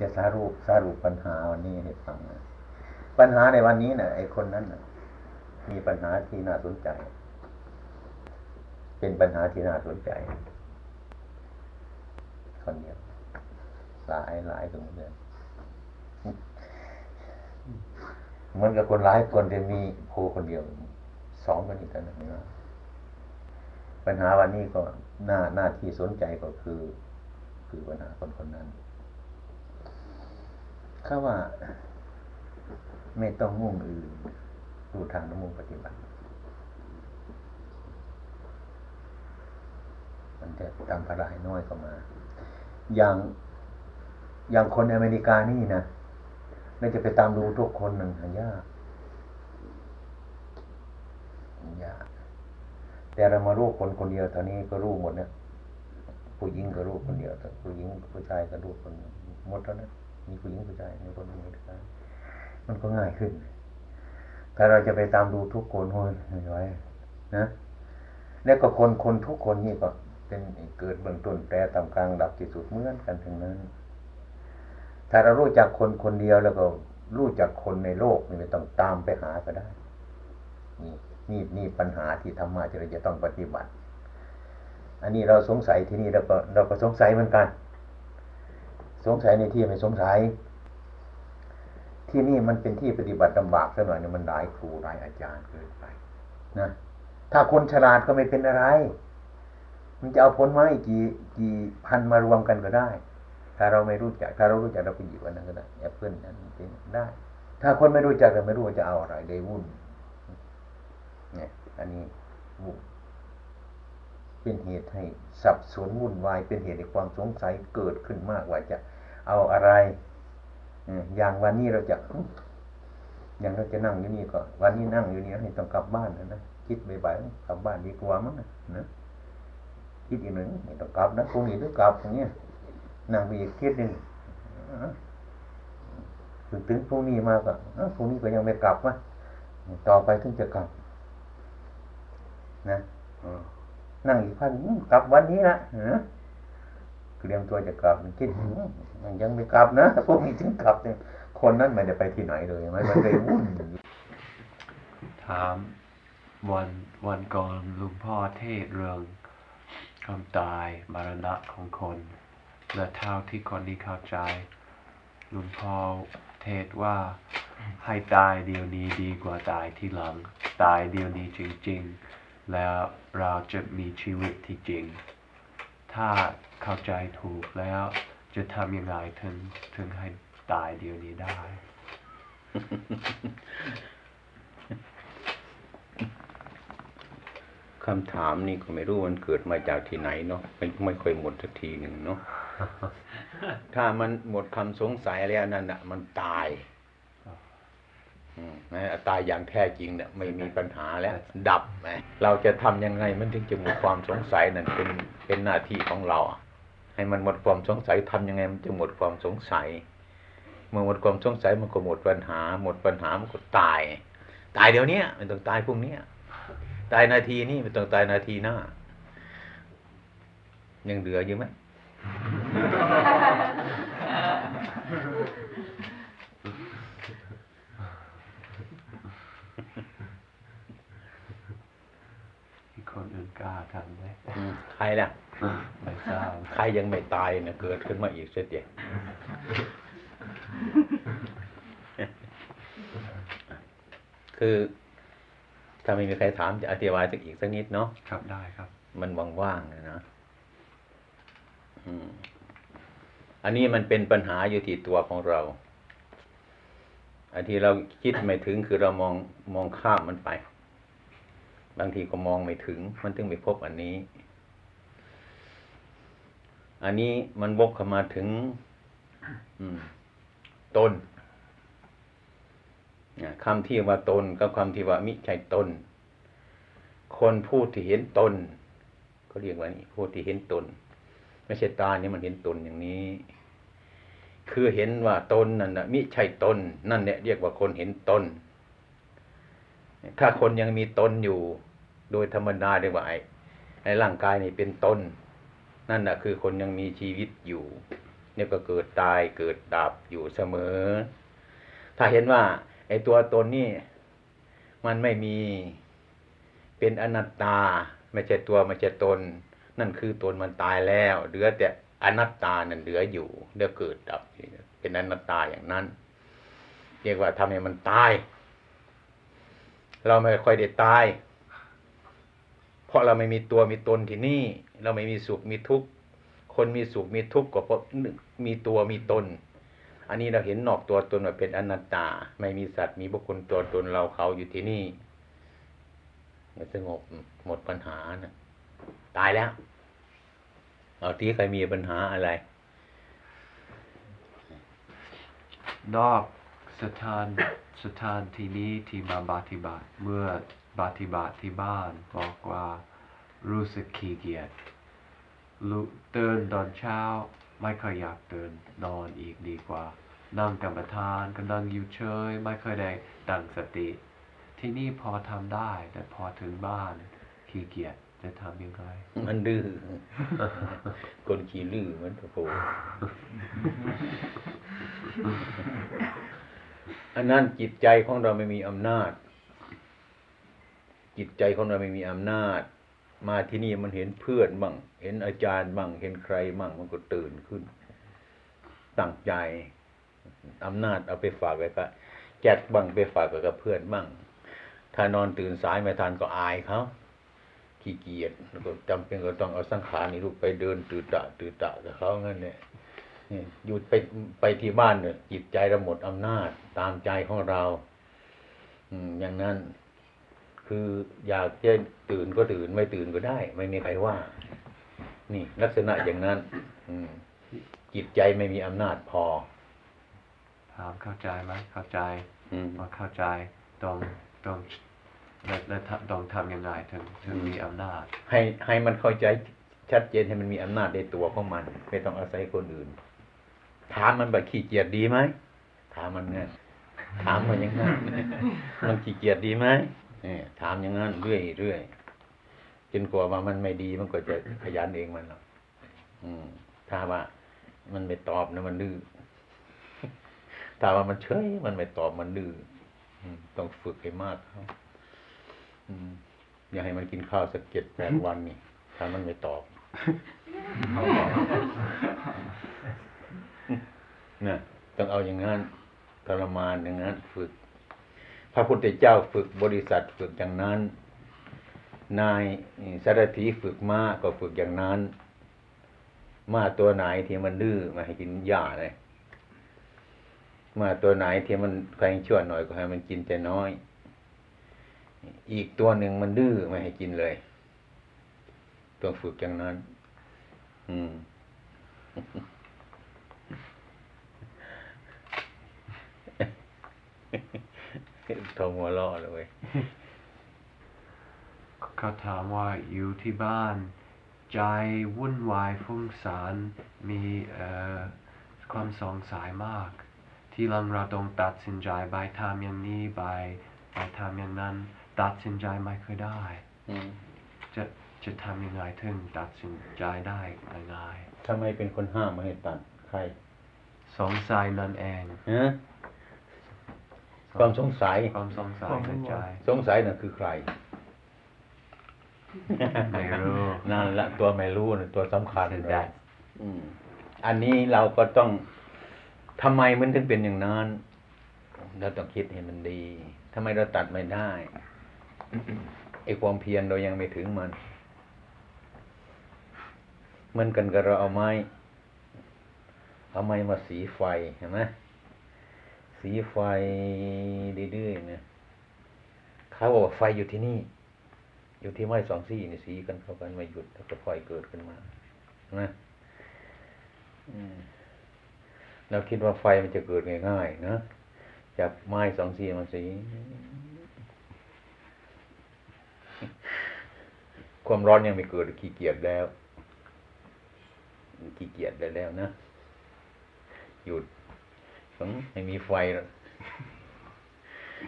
จะสรุปสรุปปัญหาวันนี้ให้ฟังนะปัญหาในวันนี้นะ่ะไอ้คนนั้นนะมีปัญหาที่น่าสนใจ เป็นปัญหาที่น่าสนใจ คนเดียวหลายหลายคนเดียเหมือนกับคนหลายคนจะมีโพคนเดียวสองคนอีกกันนะปัญหาวันนี้ก็หน้าหน้าที่สนใจก็คือ คือปัญหาคนคนนั้น ข้าว่า ไม่ต้องมุ่งอื่นดูทางน้ำมุ่งปฏิบัติ มันจะทำภาระให้น้อยเข้ามา อย่างอย่างคนอเมริกานี่นะเราจะไปตามดูทุกคนหนึ่งหายากยากแต่เรามารู้คนคนเดียวเท่านี้ก็รู้หมดเนี่ยผู้หญิงก็รู้คนเดียวแต่ผู้หญิงผู้ชายก็รู้คนหมดเท่านั้น มีผู้หญิงผู้ชายมีคนมีผู้ชายมันก็ง่ายขึ้นถ้าเราจะไปตามดูทุกคนโอ้ยไม่ไหวนะ แล้วก็คนคนทุกคนนี่ก็เป็นเกิดเบื้องต้นแปรตามกลางดับที่สุดเหมือนกันทั้งนั้น ถ้าเรารู้จักคนคนเดียวแล้วก็รู้จักคนในโลกนี่ไม่ต้องตามไปหาก็ได้ นี่นี่นี่ปัญหาที่ธรรมะที่เราจะต้องปฏิบัติ อันนี้เราสงสัยที่นี่เราก็เราก็สงสัยเหมือนกัน สงสัยในที่ไม่สงสัย ที่นี่มันเป็นที่ปฏิบัติลำบากสักหน่อยเนี่ยมันหลายครูหลายอาจารย์เกินไปนะถ้าคนฉลาดก็ไม่เป็นอะไร มันจะเอาผลไม้กี่กี่พันมารวมกันก็ได้ ถ้าเราไม่รู้จัก ถ้าเรารู้จักเราไปหยิบอันนั้นก็ได้แอปเปิลนั้นเป็นได้ ถ้าคนไม่รู้จักเราไม่รู้ว่าจะเอาอะไรเลยวุ่นเนี่ยอันนี้วุ่น เป็นเหตุให้สับสนวุ่นวายเป็นเหตุให้ความสงสัยเกิดขึ้นมากว่าจะเอาอะไรอย่างวันนี้เราจะอย่างเราจะนั่งอยู่นี่ก็วันนี้นั่งอยู่นี่ให้ต้องกลับบ้านนะนะคิดบ่ายๆกลับบ้านดีกว่ามั้งนะคิดอีกหนึ่งต้องกลับนะพรุ่งนี้ต้องกลับอย่างเงี้ยนั่งไปอีกคิดหนึ่งถึงถึงพรุ่งนี้มาก็พรุ่งนี้ก็ยังไม่กลับวะต่อไปถึงจะกลับนะ นั่งอีกพันกลับวันนี้นะเตรียมตัวจะกลับคิดยังไม่กลับนะพวกนี้ถึงกลับเนี่ยคนนั้นไม่ได้ไปที่ไหนเลยมันมันเลยวุ่นถามวันวันก่อนลุงพ่อเทศเรื่องความตายมรณะของคน และเท่าที่คนนี้เข้าใจลุงพ่อเทศว่าให้ตายเดี๋ยวนี้ดีกว่าตายที่หลัง ตายเดี๋ยวนี้จริง ๆ แล้วเราจะมีชีวิตที่จริง ถ้าเข้าใจถูกแล้วจะทำยังไงถึงถึงให้ตายเดียวนี้ได้ คำถามนี่ก็ไม่รู้มันเกิดมาจากที่ไหนเนาะไม่ไม่ค่อยหมดสักทีหนึ่งเนาะถ้ามันหมดคำสงสัยแล้วนั่นน่ะ มันตาย อืมนะตายอย่างแท้จริงเนี่ยไม่มีปัญหาแล้ว ดับนะเราจะทำยังไงมันถึงจะหมดความสงสัยนั่นเป็นเป็นหน้าที่ของเรา ให้มันหมดความสงสัยทำยังไงมันจะหมดความสงสัย เมื่อหมดความสงสัยมันก็หมดปัญหา หมดปัญหามันก็ตาย ตายเดี๋ยวเนี้ยไม่ต้องตายพรุ่งเนี้ยตายนาทีนี้ไม่ต้องตายนาทีหน้ายังเหลืออยู่ไหมมีคนอื่นกล้าทำไหม อืม ใครล่ะไม่ทราบใครยังไม่ตายนะเกิดขึ้นมาอีกเสียเดียวคือ ถ้าไม่มีใครถามจะอธิบายสักอีกสักนิดเนาะครับได้ครับ มันว่างๆนะนะอืมอันนี้มันเป็นปัญหาอยู่ที่ตัวของเรา อันที่เราคิดไม่ถึงคือเรามองมองข้ามมันไป บางทีก็มองไม่ถึง มันถึงไม่พบอันนี้ อันนี้มันวกเข้ามาถึงตนคำที่ว่าตนกับคำที่ว่ามิใช่ตน คนพูดที่เห็นตนก็เรียกว่านี่พูดที่เห็นตน ไม่ใช่ตาเนี่ยมันเห็นตนอย่างนี้ คือเห็นว่าตนนั่นนะมิใช่ตน นั่นเนี่ยเรียกว่าคนเห็นตน ถ้าคนยังมีตนอยู่ โดยธรรมดาเรียกว่าไอ้ร่างกายนี่เป็นตน นั่นแหะคือคนยังมีชีวิตอยู่ เนี่ยก็เกิดตายเกิดดับอยู่เสมอ ถ้าเห็นว่า ไอ้ตัวตนนี่ มันไม่มีเป็นอนัตตา ไม่ใช่ตัวไม่ใช่ตน นั่นคือตนมันตายแล้วเหลือแต่อนัตตานั่นเหลืออยู่เหลือเกิดดับเป็นอนัตตาอย่างนั้น เรียกว่าทำให้มันตาย เราไม่ค่อยได้ตาย เพราะเราไม่มีตัวมีตนที่นี่ เราไม่มีสุขมีทุกข์คนมีสุขมีทุกข์ก็เพราะมีตัวมีตน อันนี้เราเห็นนอกตัวตนว่าเป็นอนัตตา ไม่มีสัตว์มีบุคคลตัวตนเราเขาอยู่ที่นี่สงบหมดปัญหานะตายแล้วเอาที่ใครมีปัญหาอะไร นอกสถานสถานที่นี้ที่มาปฏิบัติเมื่อ ปฏิบัติที่บ้านบอกว่ารู้สึกขี้เกียจลุตื่นตอนเช้า ไม่ค่อยอยากตื่นนอนอีกดีกว่า นั่งกรรมฐานก็นั่งอยู่เฉยไม่ค่อยได้ตั้งสติ ที่นี่พอทำได้ แต่พอถึงบ้านขี้เกียจจะทำยังไงมันดื้อคนขี้ลื้อมันโอ้โหอันนั้นจิตใจของเราไม่มีอำนาจ จิตใจของเราไม่มีอำนาจ มาที่นี่มันเห็นเพื่อนบ้างเห็นอาจารย์บ้างเห็นใครบ้างมันก็ตื่นขึ้น ตั้งใจอำนาจเอาไปฝากไว้กับแจกบ้างไปฝากไว้กับเพื่อนบ้างถ้านอนตื่นสายไม่ทันก็อายเขาขี้เกียจแล้วก็จำเป็นก็ต้องเอาสังขารนี่ลูกไปเดินตื่นตะตื่นตะกับเขางั้นเนี่ยหยุดไปไปที่บ้านเนี่ยจิตใจเราหมดอำนาจตามใจของเรา อืมอย่างนั้น คืออยากจะตื่นก็ตื่นไม่ตื่นก็ได้ ไม่มีใครว่า นี่ ลักษณะอย่างนั้น อืมจิตใจไม่มีอำนาจพอถามเข้าใจไหมเข้าใจอืมว่าเข้าใจต้องต้องและและทำต้องทำยังไงถึงถึงมีอำนาจ ให้ให้มันเข้าใจชัดเจนให้มันมีอำนาจในตัวของมัน ไม่ต้องอาศัยคนอื่น ถามมันแบบขี้เกียจดีไหมถามมันเนี่ยถามมันอย่างนั้นมันขี้เกียจดีไหมเนี่ย ถามอย่างนั้นเรื่อยเรื่อยจนกว่าว่ามันไม่ดีมันก็จะขยันเองมันหรอกถ้าว่ามันไม่ตอบนะมันดื้อถ้าว่ามันเฉยมันไม่ตอบมันดื้อต้องฝึกให้มากเขาอืมอย่าให้มันกินข้าวสักเจ็ดแปดวันนี่ถ้ามันไม่ตอบนะต้องเอาอย่างนั้นทรมานอย่างนั้น ฝึก ระพุทธเจ้าฝึกบริษัทฝึกอย่างนั้น นายสารถีฝึกม้าก็ฝึกอย่างนั้นม้าตัวไหนที่มันดื้อมาให้กินหญ้าเลยม้าตัวไหนที่มันแพงชั่วหน่อยก็ให้มันกินแต่น้อย อีกตัวหนึ่งมันดื้อไม่ให้กินเลยต้องฝึกอย่างนั้น อืม ทงหัวล้อเลยเว้ยเขาถามว่าอยู่ที่บ้าน ใจวุ่นวายฟุ้งซ่านมีเอ่อความสงสัยมาก ที่หลังเราต้องตัดสินใจไปทำอย่างนี้ไปไปทำอย่างนั้น ตัดสินใจไม่เคยได้อืมจะจะทำยังไงถึงตัดสินใจได้ง่ายทำไมเป็นคนห้ามไม่ให้ตัดใครๆสงสัยนั่นเองฮะ ความสงสัย ความสงสัยในใจสงสัยนั่นคือใคร ไม่รู้นั่นละตัวไม่รู้นะตัวสำคัญคือเลย that อืมอันนี้เราก็ต้องทำไมมันถึงเป็นอย่างนั้น เราต้องคิดให้มันดีทำไมเราตัดไม่ได้ไอ้ความเพียรเรายังไม่ถึงมันเหมือนกันกับเราเอาไม้ เอาไม้มาสีไฟเห็นไหม สีไฟดื้อๆเนี่ยเขาบอกว่าไฟอยู่ที่นี่ อยู่ที่ไม้สองซี่นี่สีกันเข้ากันไม่หยุดแล้วก็ไฟเกิดขึ้นมานไหมอืมเราคิดว่าไฟมันจะเกิดง่ายๆนะจากไม้สองซี่มาสีความร้อนยังไม่เกิดขี้เกียจแล้วขี้เกียจได้แล้วนะหยุด ต้องให้มีไฟแล้ว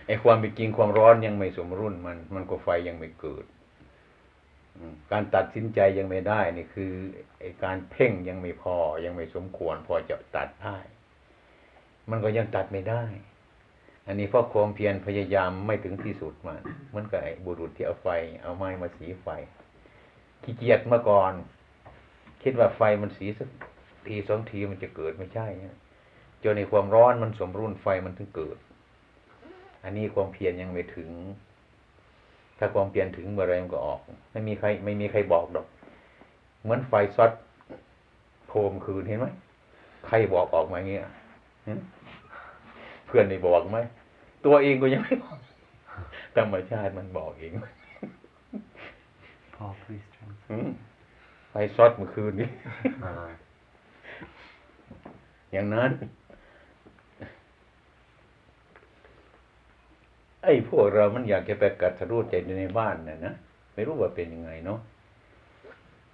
ไอ้ความเป็นจริงความร้อนยังไม่สมรุ่นมัน มันก็ไฟยังไม่เกิดการตัดสินใจยังไม่ได้นี่คือไอ้การเพ่งยังไม่พอยังไม่สมควร พอจะตัดได้มันก็ยังตัดไม่ได้ อันนี้เพราะความเพียรพยายามไม่ถึงที่สุดมันเหมันก็ไอ้บุรุษที่เอาไฟ เอาไม้มาสีไฟขี้เกียจเมื่อก่อน คิดว่าไฟมันสีสักทีสองทีมันจะเกิดไม่ใช่เนี่ย จนในความร้อนมันสมรุ่นไฟมันถึงเกิด อันนี้ความเพียรยังไม่ถึง ถ้าความเพียรถึงเมื่อไรมันก็ออก ไม่มีใคร ไม่มีใครบอกดอก เหมือนไฟซอดโพมคืนเห็นไหมใครบอกออกมาอย่างเงี้ยหึเพื่อนได้บอกไหมตัวเองก็ยังไม่บอกธรรมชาติมันบอกเอง Paul please translate อืมไฟซอดเมื่อคืนนี้อ่าอย่างนั้น ไอ้พวกเรามันอยากจะไปกัดสรู้ใจอยู่ในบ้านน่ะนะไม่รู้ว่าเป็นยังไงเนาะ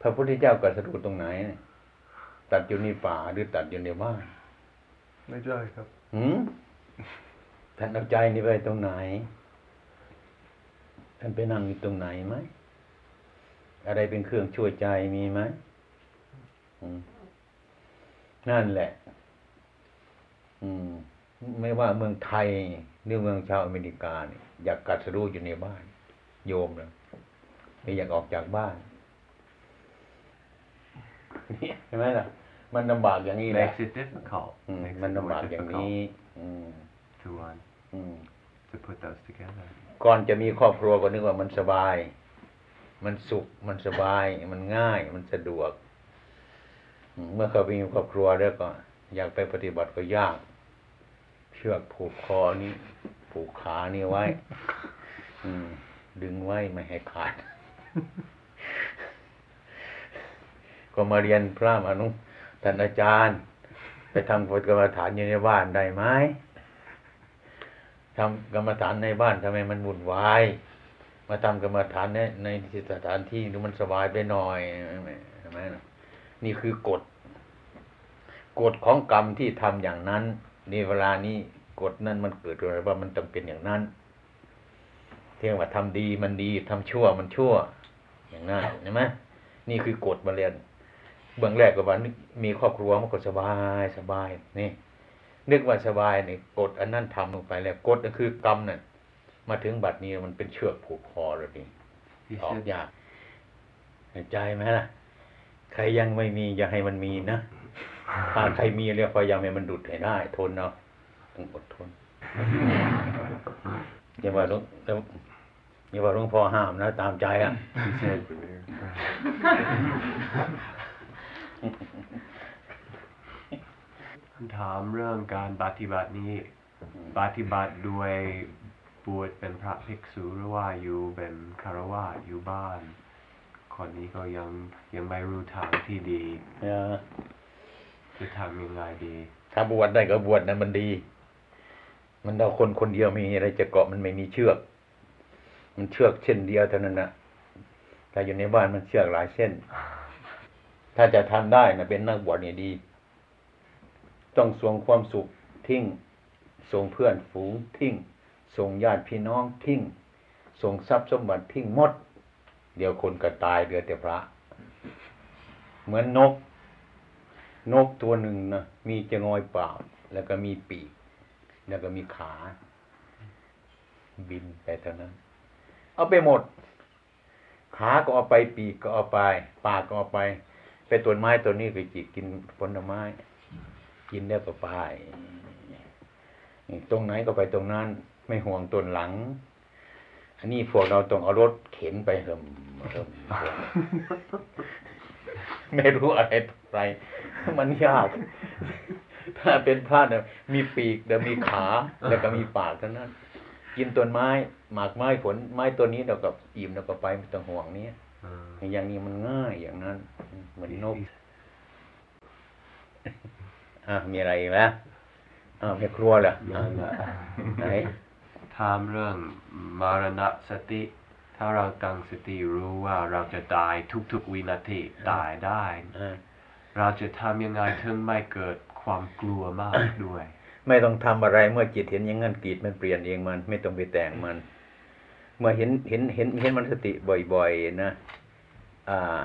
พระพุทธเจ้ากัดสรู้ตรงไหนน่ะตัดอยู่ในป่าหรือตัดอยู่ในบ้าน ไม่ได้ครับหืมท่านเอาใจนี่ไปตรงไหนท่านไปนั่งอยู่ตรงไหนไหมอะไรเป็นเครื่องช่วยใจมีไหมอืมนั่นแหละ อืม ไม่ว่าเมืองไทย หรือเมืองชาวอเมริกาเนี่ยอยากกัดสรู้อยู่ในบ้าน โยมเลยไม่อยากออกจากบ้านเนี่ยเห็นไหมล่ะ มันลำบากอย่างนี้แหละ makes it difficult อืม makes มัน it ลำ more บากอย่าง difficult นี้อืม to one อืม to put those together ก่อนจะมีครอบครัวก็นึกว่ามันสบาย มันสุข มันสบาย มันง่าย มันสะดวกอืมเมื่อเขามีครอบครัวแล้วก็ อยากไปปฏิบัติก็ยาก เชือกผูกคอนี้ผูกขานี่ไว้ อืม ดึงไว้ไม่ให้ขาด ก็มาเรียนพระมานุท่านอาจารย์ ไปทำกฎกรรมฐานอยู่ในบ้านได้ไหมทำกรรมฐานในบ้านทำไมมันวุ่นวายมาทำกรรมฐานในในสถานที่ดูมันสบายไปหน่อยใช่ไหมนะนี่คือกฎกฎของกรรมที่ทำอย่างนั้นในเวลานี้กฎนั้นมันเกิดอะไรว่ามันต้องเป็นอย่างนั้น เที่ยงว่าทำดีมันดีทำชั่วมันชั่ว อย่างนั้นเห็นไหมนี่คือกฎมาเรียนเบื้องแรกก็ว่านึกมีครอบครัวมันก็สบายสบายนี่ นึกว่าสบายนี่กดอันนั้นทำลงไปแล้วกดก็คือกรรมน่ะมาถึงบัดนี้มันเป็นเชือกผูกคอแล้วนี่ you ออก should ยากเห็นใจไหมล่ะ ใครยังไม่มีอย่าให้มันมีนะ ถ้าใครมีแล้วพยายามให้มันดุดให้ได้ ทนเอาต้องอดทนอย่าว่าหลวงอย่าว่าหลวงพ่อห้ามนะ ตามใจอะ he said คำถามเรื่องการปฏิบัตินี้ ปฏิบัติด้วยบวชเป็นพระภิกษุหรือว่าอยู่เป็นคารวะอยู่บ้าน คนนี้ก็ยังยังไม่รู้ทางที่ดี เออทำยังไงดี ถ้าบวชได้ก็บวชนะมันดี มันเอาคนคนเดียวมีอะไรจะเกาะมันไม่มีเชือก มันเชือกเส้นเดียวเท่านั้นนะแต่อยู่ในบ้านมันเชือกหลายเส้น ถ้าจะทำได้นะเป็นนักบวชเนี่ยดี ต้องส่งความสุขทิ้งส่งเพื่อนฝูงทิ้งส่งญาติพี่น้องทิ้งส่งทรัพย์สมบัติทิ้งหมด เดี๋ยวคนก็ตายเหลือแต่พระ เหมือนนก นกตัวหนึ่งนะมีจะงอยปล่าแล้วก็มีปีก แล้วก็มีขา บินไปเท่านั้น เอาไปหมด ขาก็เอาไปปีกก็เอาไป ปากก็เอาไป ไปต้นไม้ต้นนี้ไปจิกกินผลไม้ กินแล้วก็ไปตรงไหนก็ไปตรงนั้น ไม่ห่วงต้นหลัง อันนี้พวกเราต้องเอารถเข็นไปเหิมเหิมเหิม ไม่รู้อะไรต่ออะไร มันยาก ถ้าเป็นพระเนี่ยมีปีกเดี๋ยวมีขาแล้วก็มีปากเท่านั้น กินต้นไม้หมากไม้ผลไม้ตัวนี้เราก็อิ่มเราก็ไปไม่ต้องห่วงเนี้ยอืมอย่างนี้มันง่ายอย่างนั้น เหมือนนกอะมีอะไรอีกแล้วอ้าวไม่ครัวเหรอนั่นแหละไหนถามเรื่องมรณสติ ถ้าเราตั้งสติรู้ว่าเราจะตายทุกๆวินาทีตายได้อ่าเราจะทำยังไงถึงไม่เกิดความกลัวมากด้วย ไม่ต้องทำอะไรเมื่อจิตเห็นอย่างนั้นจิตมันเปลี่ยนเองมัน ไม่ต้องไปแต่งมัน เมื่อเห็นเห็นเห็นเห็นมันสติบ่อยๆนะอ่า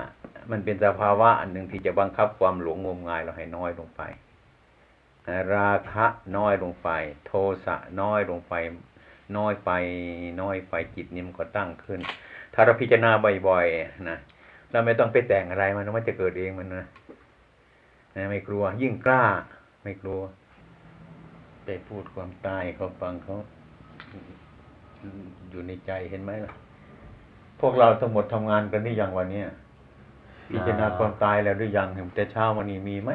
มันเป็นสภาวะอันหนึ่งที่จะบังคับความหลงงมงายเราให้น้อยลงไปอ่าราคะน้อยลงไป โทสะน้อยลงไป น้อยไปน้อยไปจิตนี้มันก็ตั้งขึ้น ถ้าเราพิจารณาบ่อยๆนะเราไม่ต้องไปแต่งอะไรมันมันจะเกิดเองมันนะนะไม่กลัว ยิ่งกล้า ไม่กลัวไปพูดความตายเขาฟังเขาอยู่ในใจเห็นไหมล่ะ พวกเราทั้งหมดทำงานกันหรือยังวันเนี้ยพิจารณาความตายแล้วหรือยังแต่เช้าวันนี้มีไหม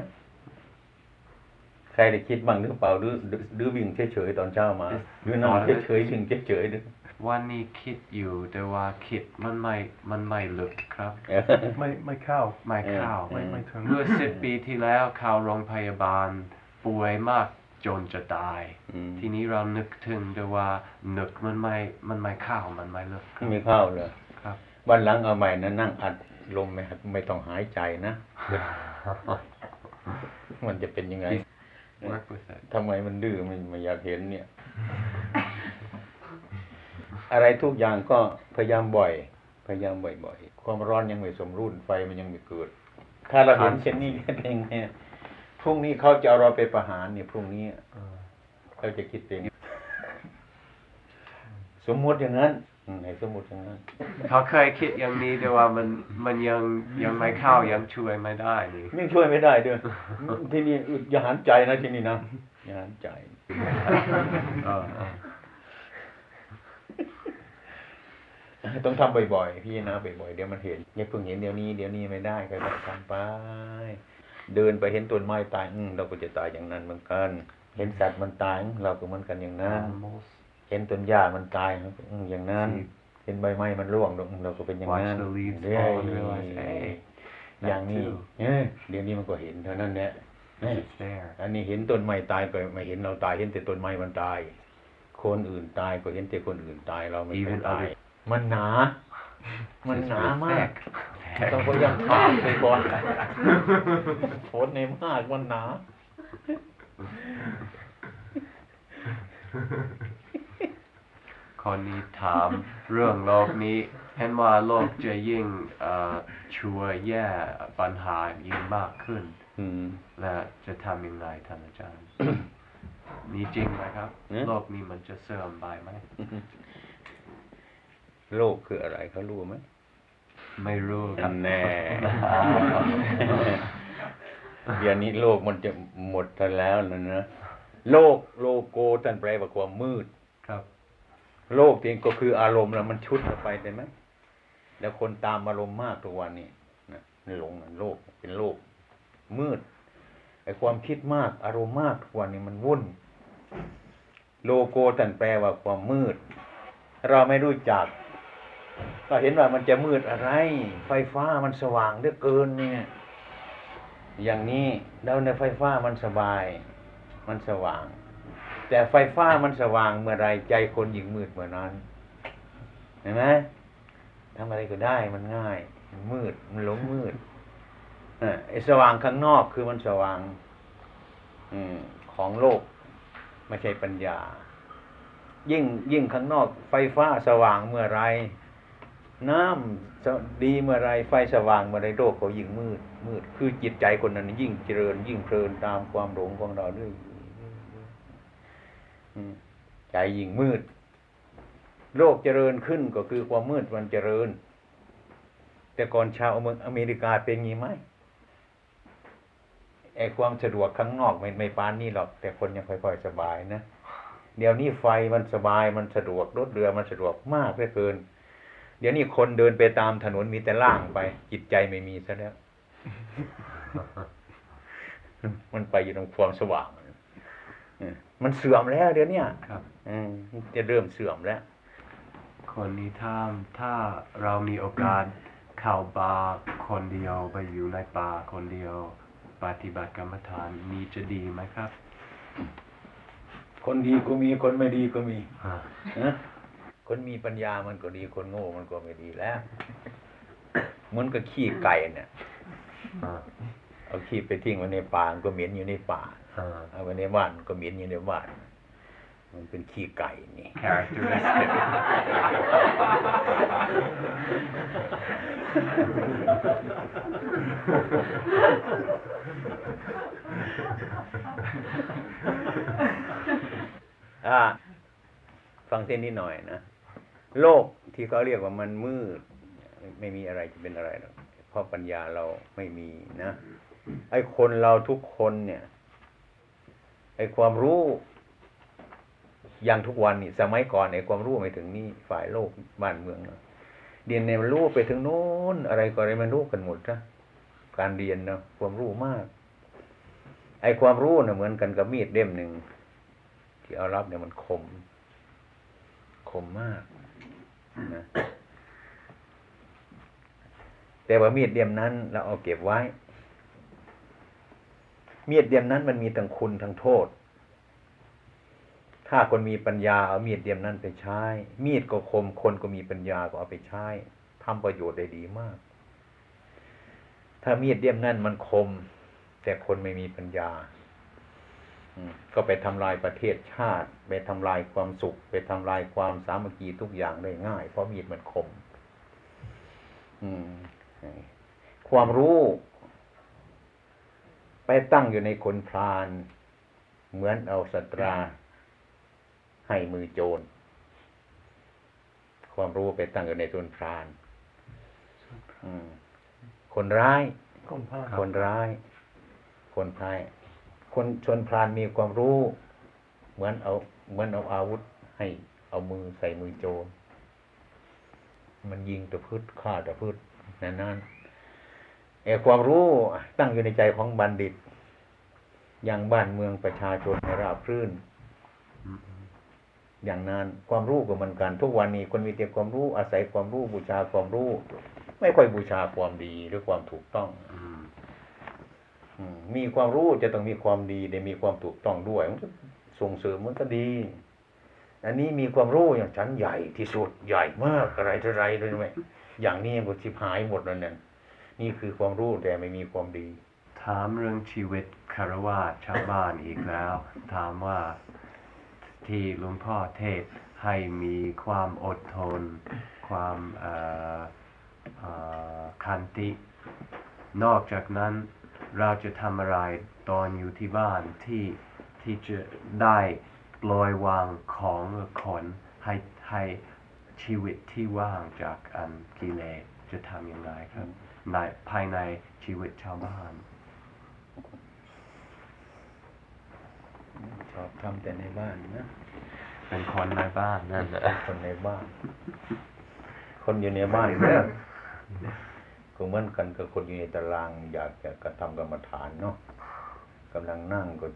ใครได้คิดบ้างหรือเปล่าหรือหรือหรือวิ่งเฉยๆตอนเช้ามาหรือนอนเฉยๆวิ่งเฉยๆหรือวันนี้คิดอยู่แต่ว่าคิดมันไม่มันไม่ลึกครับ ไม่ไม่เข้าไม่เข้าเออไม่ไม่ถึงเมื่อสิบปีที่แล้วเข้าโรงพยาบาลป่วยมากจนจะตายอืมทีนี้เรานึกถึงแต่ว่านึกมันไม่มันไม่เข้ามันไม่ลึกครับไม่เข้าเลยครับ วันหลังเอาใหม่นะนั่งอัดลมไม่ไม่ต้องหายใจนะมันจะเป็นยังไง work with it ทำไมมันดื้อมันไม่อยากเห็นเนี่ย อะไรทุกอย่างก็พยายามบ่อย พยายามบ่อยๆ ความร้อนยังไม่สมรุ่นไฟมันยังไม่เกิด ถ้าเราเห็นเช่นนี้เองเนี่ยพรุ่งนี้เขาจะเอาเราไปประหารเนี่ยพรุ่งนี้เขาจะคิดเองสมมติอย่างนั้น อืมให้สมมุติอย่างนั้นเขาเคยคิดอย่างนี้แต่ว่ามันมันยังยังไม่เข้ายังช่วยไม่ได้นี่ไม่ช่วยไม่ได้ด้วยที่นี่อย่าหันใจนะที่นี่นะอย่าหันใจเออเออต้องทำบ่อยๆพี่นะบ่อยๆเดี๋ยวมันเห็นอย่าเพิ่งเห็นเดี๋ยวนี้เดี๋ยวนี้ไม่ได้ก็ต้องทำไป เดินไปเห็นต้นไม้ตายอืมเราก็จะตายอย่างนั้นเหมือนกัน เห็นสัตว์มันตายอืมเราก็เหมือนกันอย่างนั้น animals เห็นต้นหญ้ามันตายอืมอย่างนั้น See เห็นใบไม้มันร่วงอืมเราก็เป็นอย่าง watch นั้น the leaves เรื่อย fall and realize hey อย่างนี้ too เอ้ยเดี๋ยวนี้มันก็เห็นเท่านั้นแหละเอ้ย it's there อันนี้เห็นต้นไม้ตายก็ไม่เห็นเราตาย เห็นแต่ต้นไม้มันตาย คนอื่นตายก็เห็นแต่คนอื่นตายเราไม่เคย Even ตาย other มันหนา มันหนามาก Thick. ต้องพยายามขาดไปก่อนฝนในมากมันหนา คนนี้ถามเรื่องโลกนี้เห็นว่าโลกจะยิ่งเอ่อช่วยแย่ปัญหายิ่งมากขึ้นอืมและจะทำยังไงท่านอาจารย์มีจริงไหมครับเนี่ยโลกนี้มันจะเสื่อมไปไหมโลกคืออะไรเขารู้ไหมไม่รู้ครับแน่เดี๋ยวนี้โลกมันจะหมดไปแล้วนะนะโลกโลโกท่านแปลว่าความมืดครับ โลกเองก็คืออารมณ์แล้วมันชุดไปได้ไหมแล้วคนตามอารมณ์มากทุกวันนี้นะหลงนะโลกเป็นโลก มืดไอ้ความคิดมากอารมณ์มากทุกวันนี้มันวุ่น โลโกท่านแปลว่าความมืด เราไม่รู้จัก ก็เห็นว่ามันจะมืดอะไร ไฟฟ้ามันสว่างเหลือเกินเนี่ยอย่างนี้แล้วในไฟฟ้ามันสบาย มันสว่าง แต่ไฟฟ้ามันสว่างเมื่อไรใจคนยิ่งมืดเมื่อนั้นเห็นไหมทำอะไรก็ได้มันง่ายมันมืดมันหลงมืดเอ่อไอ้สว่างข้างนอกคือมันสว่าง อืมของโลกไม่ใช่ปัญญา ยิ่งยิ่งข้างนอกไฟฟ้าสว่างเมื่อไรน้ำจะดีเมื่อไรไฟสว่างเมื่อไรโลกก็ยิ่งมืดมืด คือจิตใจคนนั้นยิ่งเจริญ ยิ่งเพลินตามความหลงของเราเรื่อย ใจยิ่งมืด โลกเจริญขึ้นก็คือความมืดมันเจริญ แต่ก่อนชาวเมืองอเมริกาเป็นงี้ไหมไอความสะดวกข้างนอกไม่ไม่ปานนี่หรอก แต่คนยังค่อยๆสบายนะเดี๋ยวนี้ไฟมันสบายมันสะดวกรถเรือมันสะดวกมากเหลือเกิน เดี๋ยวนี้คนเดินไปตามถนนมีแต่ล่างไป จิตใจไม่มีซะแล้ว มันไปอยู่ตรงความสว่าง มันเสื่อมแล้วเดี๋ยวเนี้ยครับ อืมจะเริ่มเสื่อมแล้ว คนนี้ถ้าถ้าเรามีโอกาสเข้าป่าคนเดียวไปอยู่ในป่าคนเดียว ปฏิบัติกรรมฐานนี้จะดีไหมครับ คนดีก็มีคนไม่ดีก็มีอ่านะคนมีปัญญามันก็ดีคนโง่มันก็ไม่ดีแล้วเหมันก็ขี้ไก่เนี่ยอ่าเอาขี้ไปทิ้งไว้ในป่ามันก็เหม็นอยู่ในป่าอ่า เอาไว้ในบ้านมันก็เหม็นอยู่ในบ้าน มันเป็นขี้ไก่นี่ characteristic อ่าฟังเส้นนี้หน่อยนะ โลกที่เขาเรียกว่ามันมืด ไม่มีอะไรจะเป็นอะไรหรอกเพราะปัญญาเราไม่มีนะ ไอ้คนเราทุกคนเนี่ย ไอ้ความรู้อย่างทุกวันนี่สมัยก่อนไอ้ความรู้ไม่ถึงนี่ฝ่ายโลกบ้านเมืองเนาะเรียนเนี่ยมันรู้ไปถึงโน้นอะไรก็อะไรมันรู้กันหมดนะการเรียนเนาะความรู้มาก ไอ้ความรู้เนี่ยเหมือนกันกับมีดเล่มหนึ่งที่เอารับเนี่ยมันคม คมมากนะแต่ว่ามีดเล่มนั้นเราเอาเก็บไว้ มีดเล่มนั้นมันมีทั้งคุณทั้งโทษ ถ้าคนมีปัญญาเอามีดเล่มนั้นไปใช้ มีดก็คมคนก็มีปัญญาก็เอาไปใช้ทำประโยชน์ได้ดีมาก ถ้ามีดเล่มนั้นมันคม แต่คนไม่มีปัญญาก็ไปทำลายประเทศชาติ ไปทำลายความสุข ไปทำลายความสามัคคีทุกอย่างได้ง่าย เพราะมีดมันคม อืม ความรู้ ไปตั้งอยู่ในคนพราน เหมือนเอาสตรา ให้มือโจร ความรู้ไปตั้งอยู่ในคนพรานอืมคนร้าย คนพาคนร้ายคนพรายคนชนพรานมีความรู้ เหมือนเอา เหมือนเอาอาวุธ ให้เอามือใส่มือโจร มันยิงตะพืชฆ่าตะพืชนั่นนั่นไอ้ ความรู้ตั้งอยู่ในใจของบัณฑิต อย่างบ้านเมืองประชาชนให้ราบรื่น อย่างนั้นความรู้ก็เหมือนกัน ทุกวันนี้คนมีแต่ความรู้อาศัยความรู้บูชาความรู้ ไม่ค่อยบูชาความดีหรือความถูกต้องมีความรู้จะต้องมีความดีได้มีความถูกต้องด้วยมันก็ส่งเสริมมันก็ดี อันนี้มีความรู้อย่างชั้นใหญ่ที่สุดใหญ่มากอะไรเท่าไรเลยไหมอย่างนี้มันชิบหายหมดแล้วเนี่ย นี่คือความรู้แต่ไม่มีความดี ถามเรื่องชีวิตคารวาชาวบ้านอีกแล้ว ถามว่าที่หลวงพ่อเทศให้มีความอดทน ความคันติ นอกจากนั้นเราจะทำอะไรตอนอยู่ที่บ้านที่ที่จะได้ปล่อยวางของหรือคนให้ให้ชีวิตที่ว่างจากอันกิเลสจะทำยังไงครับ ในภายในชีวิตชาวบ้าน ชอบทำแต่ในบ้านนะ เป็นคนในบ้านนั่นแหละคนในบ้าน คนอยู่ในบ้านเนี่ยก็เหมือนกันกับคนอยู่ในตาราง อยากจะกระทำกรรมฐานเนาะกำลังนั่งก็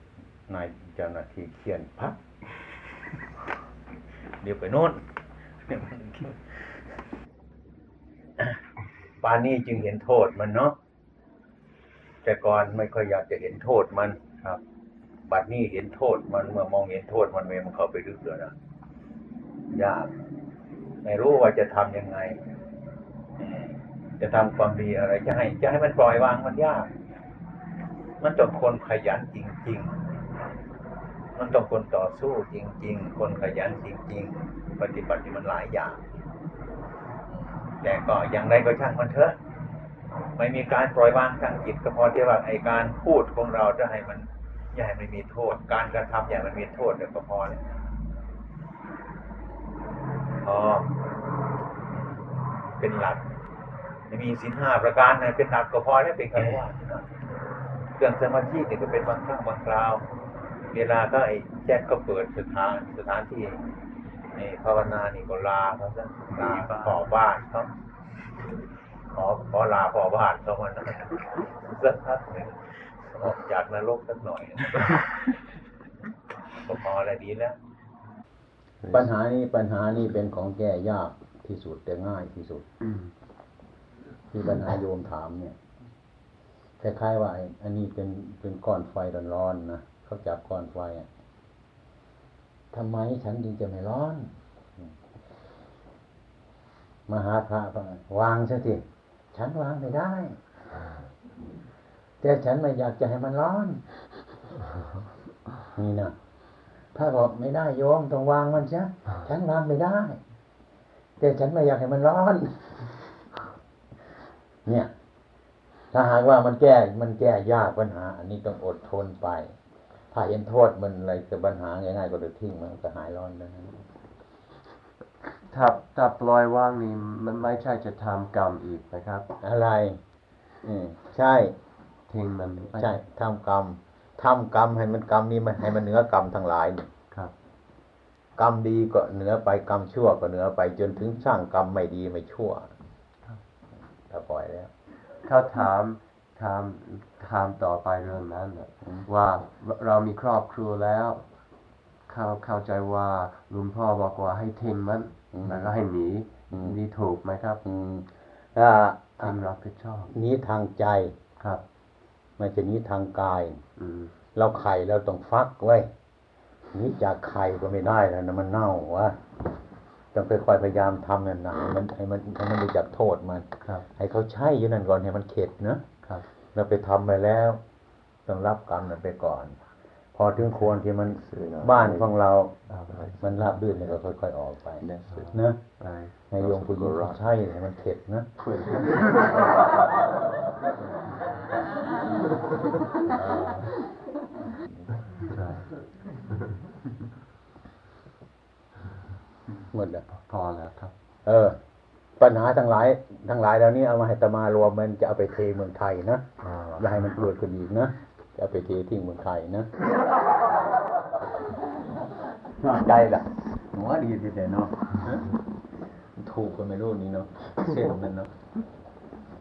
นายเจ้าหน้าที่เขียนพักเดี๋ยวไปโน่น ปานนี้จึงเห็นโทษมันเนาะแต่ก่อนไม่ค่อยอยากจะเห็นโทษมันครับ บัดนี้เห็นโทษมันเมื่อมองเห็นโทษมันเวมันเข้าไปลึกเลยนะยาก ไม่รู้ว่าจะทำยังไง จะทำความดีอะไรจะให้ จะให้มันปล่อยวางมันยาก มันต้องคนขยันจริง ๆ มันต้องคนต่อสู้จริง ๆ คนขยันจริง ๆ ปฏิบัติมันหลายอย่าง แต่ก็อย่างไรก็ช่างมันเถอะไม่มีการปล่อยวางทางจิตก็พอที่ว่าไอการพูดของเราจะให้มันอย่าให้มันมีโทษ การกระทำอย่าให้มันมีโทษเดี๋ยวก็พอเลยพอเป็นหลักม,มีสินห้าประการนะเป็นหลักก็พอแล้วเป็นการว่าเครื่องสมาธิเนี่ยก็เป็นบางครั้งบางคราว เวลาก็ไอ้แจ็คก็เปิดสถานสถานที่ ไอ้ภาวนานี่ก็ลาเขาซะลาขอบ้านเขาขอขอลาขอบ้านเขามันนะสักพักหนึ่งออกจากนรกสักหน่อยก็พออะไรดีแล้วปัญหานี้ปัญหานี้เป็นของแก้ยากที่สุดแต่ง่ายที่สุดอืมที่ปัญหาโยมถามเนี่ยคล้ายๆว่าไอ้อันนี้เป็นเป็นก้อนไฟร้อนๆนะเขาจับก้อนไฟอะ ทำไมฉันจึงจะไม่ร้อน มหาพระก็วางซะสิฉันวางไม่ได้ แต่ฉันไม่อยากจะให้มันร้อน นี่นะพระบอกไม่ได้โยมต้องวางมันซะฉันวางไม่ได้ แต่ฉันไม่อยากให้มันร้อน เนี่ย ถ้าหากว่ามันแก้ มันแก้ยากปัญหา อันนี้ต้องอดทนไป ถ้าเห็นโทษมันอะไรกับปัญหาง่ายๆก็เดือดทิ้งมันก็หายร้อนแล้วนะถ้าถ้าปล่อยวางนี่มันไม่ใช่จะทำกรรมอีกนะครับ อะไร อืมใช่ทิ้งมันไปใช่ทำกรรมทำกรรมให้มันกรรมนี้มันให้มันเหนือกรรมทั้งหลายนี่ครับ กรรมดีก็เหนือไปกรรมชั่วก็เหนือไปจนถึงสร้างกรรมไม่ดีไม่ชั่วถ้าปล่อยแล้วเขาถาม ถามถามต่อไปเรื่องนั้นน่ะว่าเรามีครอบครัวแล้วเขาเข้าใจว่าลุงพ่อบอกว่าให้ทิ้งมันอืมแล้วก็ให้หนีอืมนี่ถูกไหมครับอืมถ้าทิ้งรับผิดชอบนี้ทางใจครับไม่ใช่นี้ทางกายอืมเราไข่เราต้องฟักไว้นี้จากไข่ก็ไม่ได้แล้วนะมันเน่าวะต้องค่อยๆพยายามทำนั่นนะให้มันให้มันให้มันรู้จักโทษมันครับให้เขาใช้อยู่นั่นก่อนให้มันเข็ดนะครับเราไปทำไปแล้ว ต้องรับกรรมนั้นไปก่อน พอถึงควรที่มันบ้านของเราเอาไปมันราบรื่นเนี่ยก็ค่อยๆออกไปนะไปให้โยมผู้หญิงเขาใช้ให้มันเข็ดนะใช่หมดแล้วพอแล้วครับ เออ ปัญหาทั้งหลายทั้งหลายเหล่านี้เอามาให้ตมารวมมันจะเอาไปเทเมืองไทยนะอย่าให้มันเกิดขึ้นอีกนะจะเอาไปเททิ้งเมืองไทยนะใจล่ะหัวดีทีเดียวเนาะฮะถูกก็ไม่รู้นี่เนาะเส้นมันเนาะ